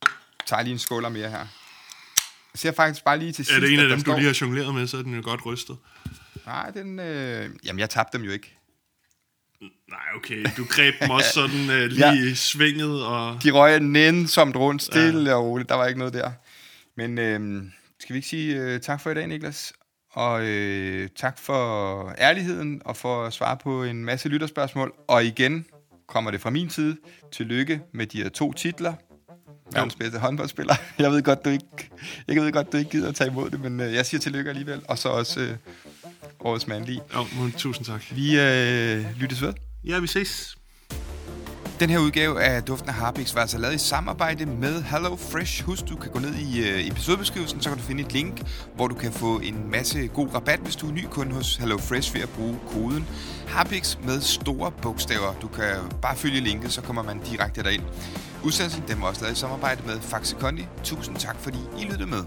Jeg tager lige en skåler mere her. Jeg ser faktisk bare lige til sidst... Er det en af dem, står... du lige har jongleret med, så er den jo godt rystet? Nej, den... Øh... Jamen, jeg tabte dem jo ikke. Nej, okay. Du greb dem også sådan øh, lige ja. svinget. Og... De røg nænsomt rundt, stille ja. og roligt. Der var ikke noget der. Men øh, skal vi ikke sige øh, tak for i dag, Niklas? Og øh, tak for ærligheden og for at svare på en masse lytterspørgsmål. Og igen kommer det fra min side. Tillykke med de her to titler. Verdens bedste håndboldspiller. Jeg ved godt, du ikke, jeg ved godt, du ikke gider at tage imod det, men øh, jeg siger tillykke alligevel. Og så også øh, årets mandlige. Jo, tusind tak. Vi øh, lyttes ved. Ja, vi ses. Den her udgave af Duften af Harpix var altså lavet i samarbejde med Hello Fresh. Husk, du kan gå ned i øh, episodebeskrivelsen, så kan du finde et link, hvor du kan få en masse god rabat, hvis du er ny kunde hos Hello Fresh ved at bruge koden Harpix med store bogstaver. Du kan bare følge linket, så kommer man direkte derind. Udsendelsen den var også lavet i samarbejde med Faxe Kondi. Tusind tak, fordi I lyttede med.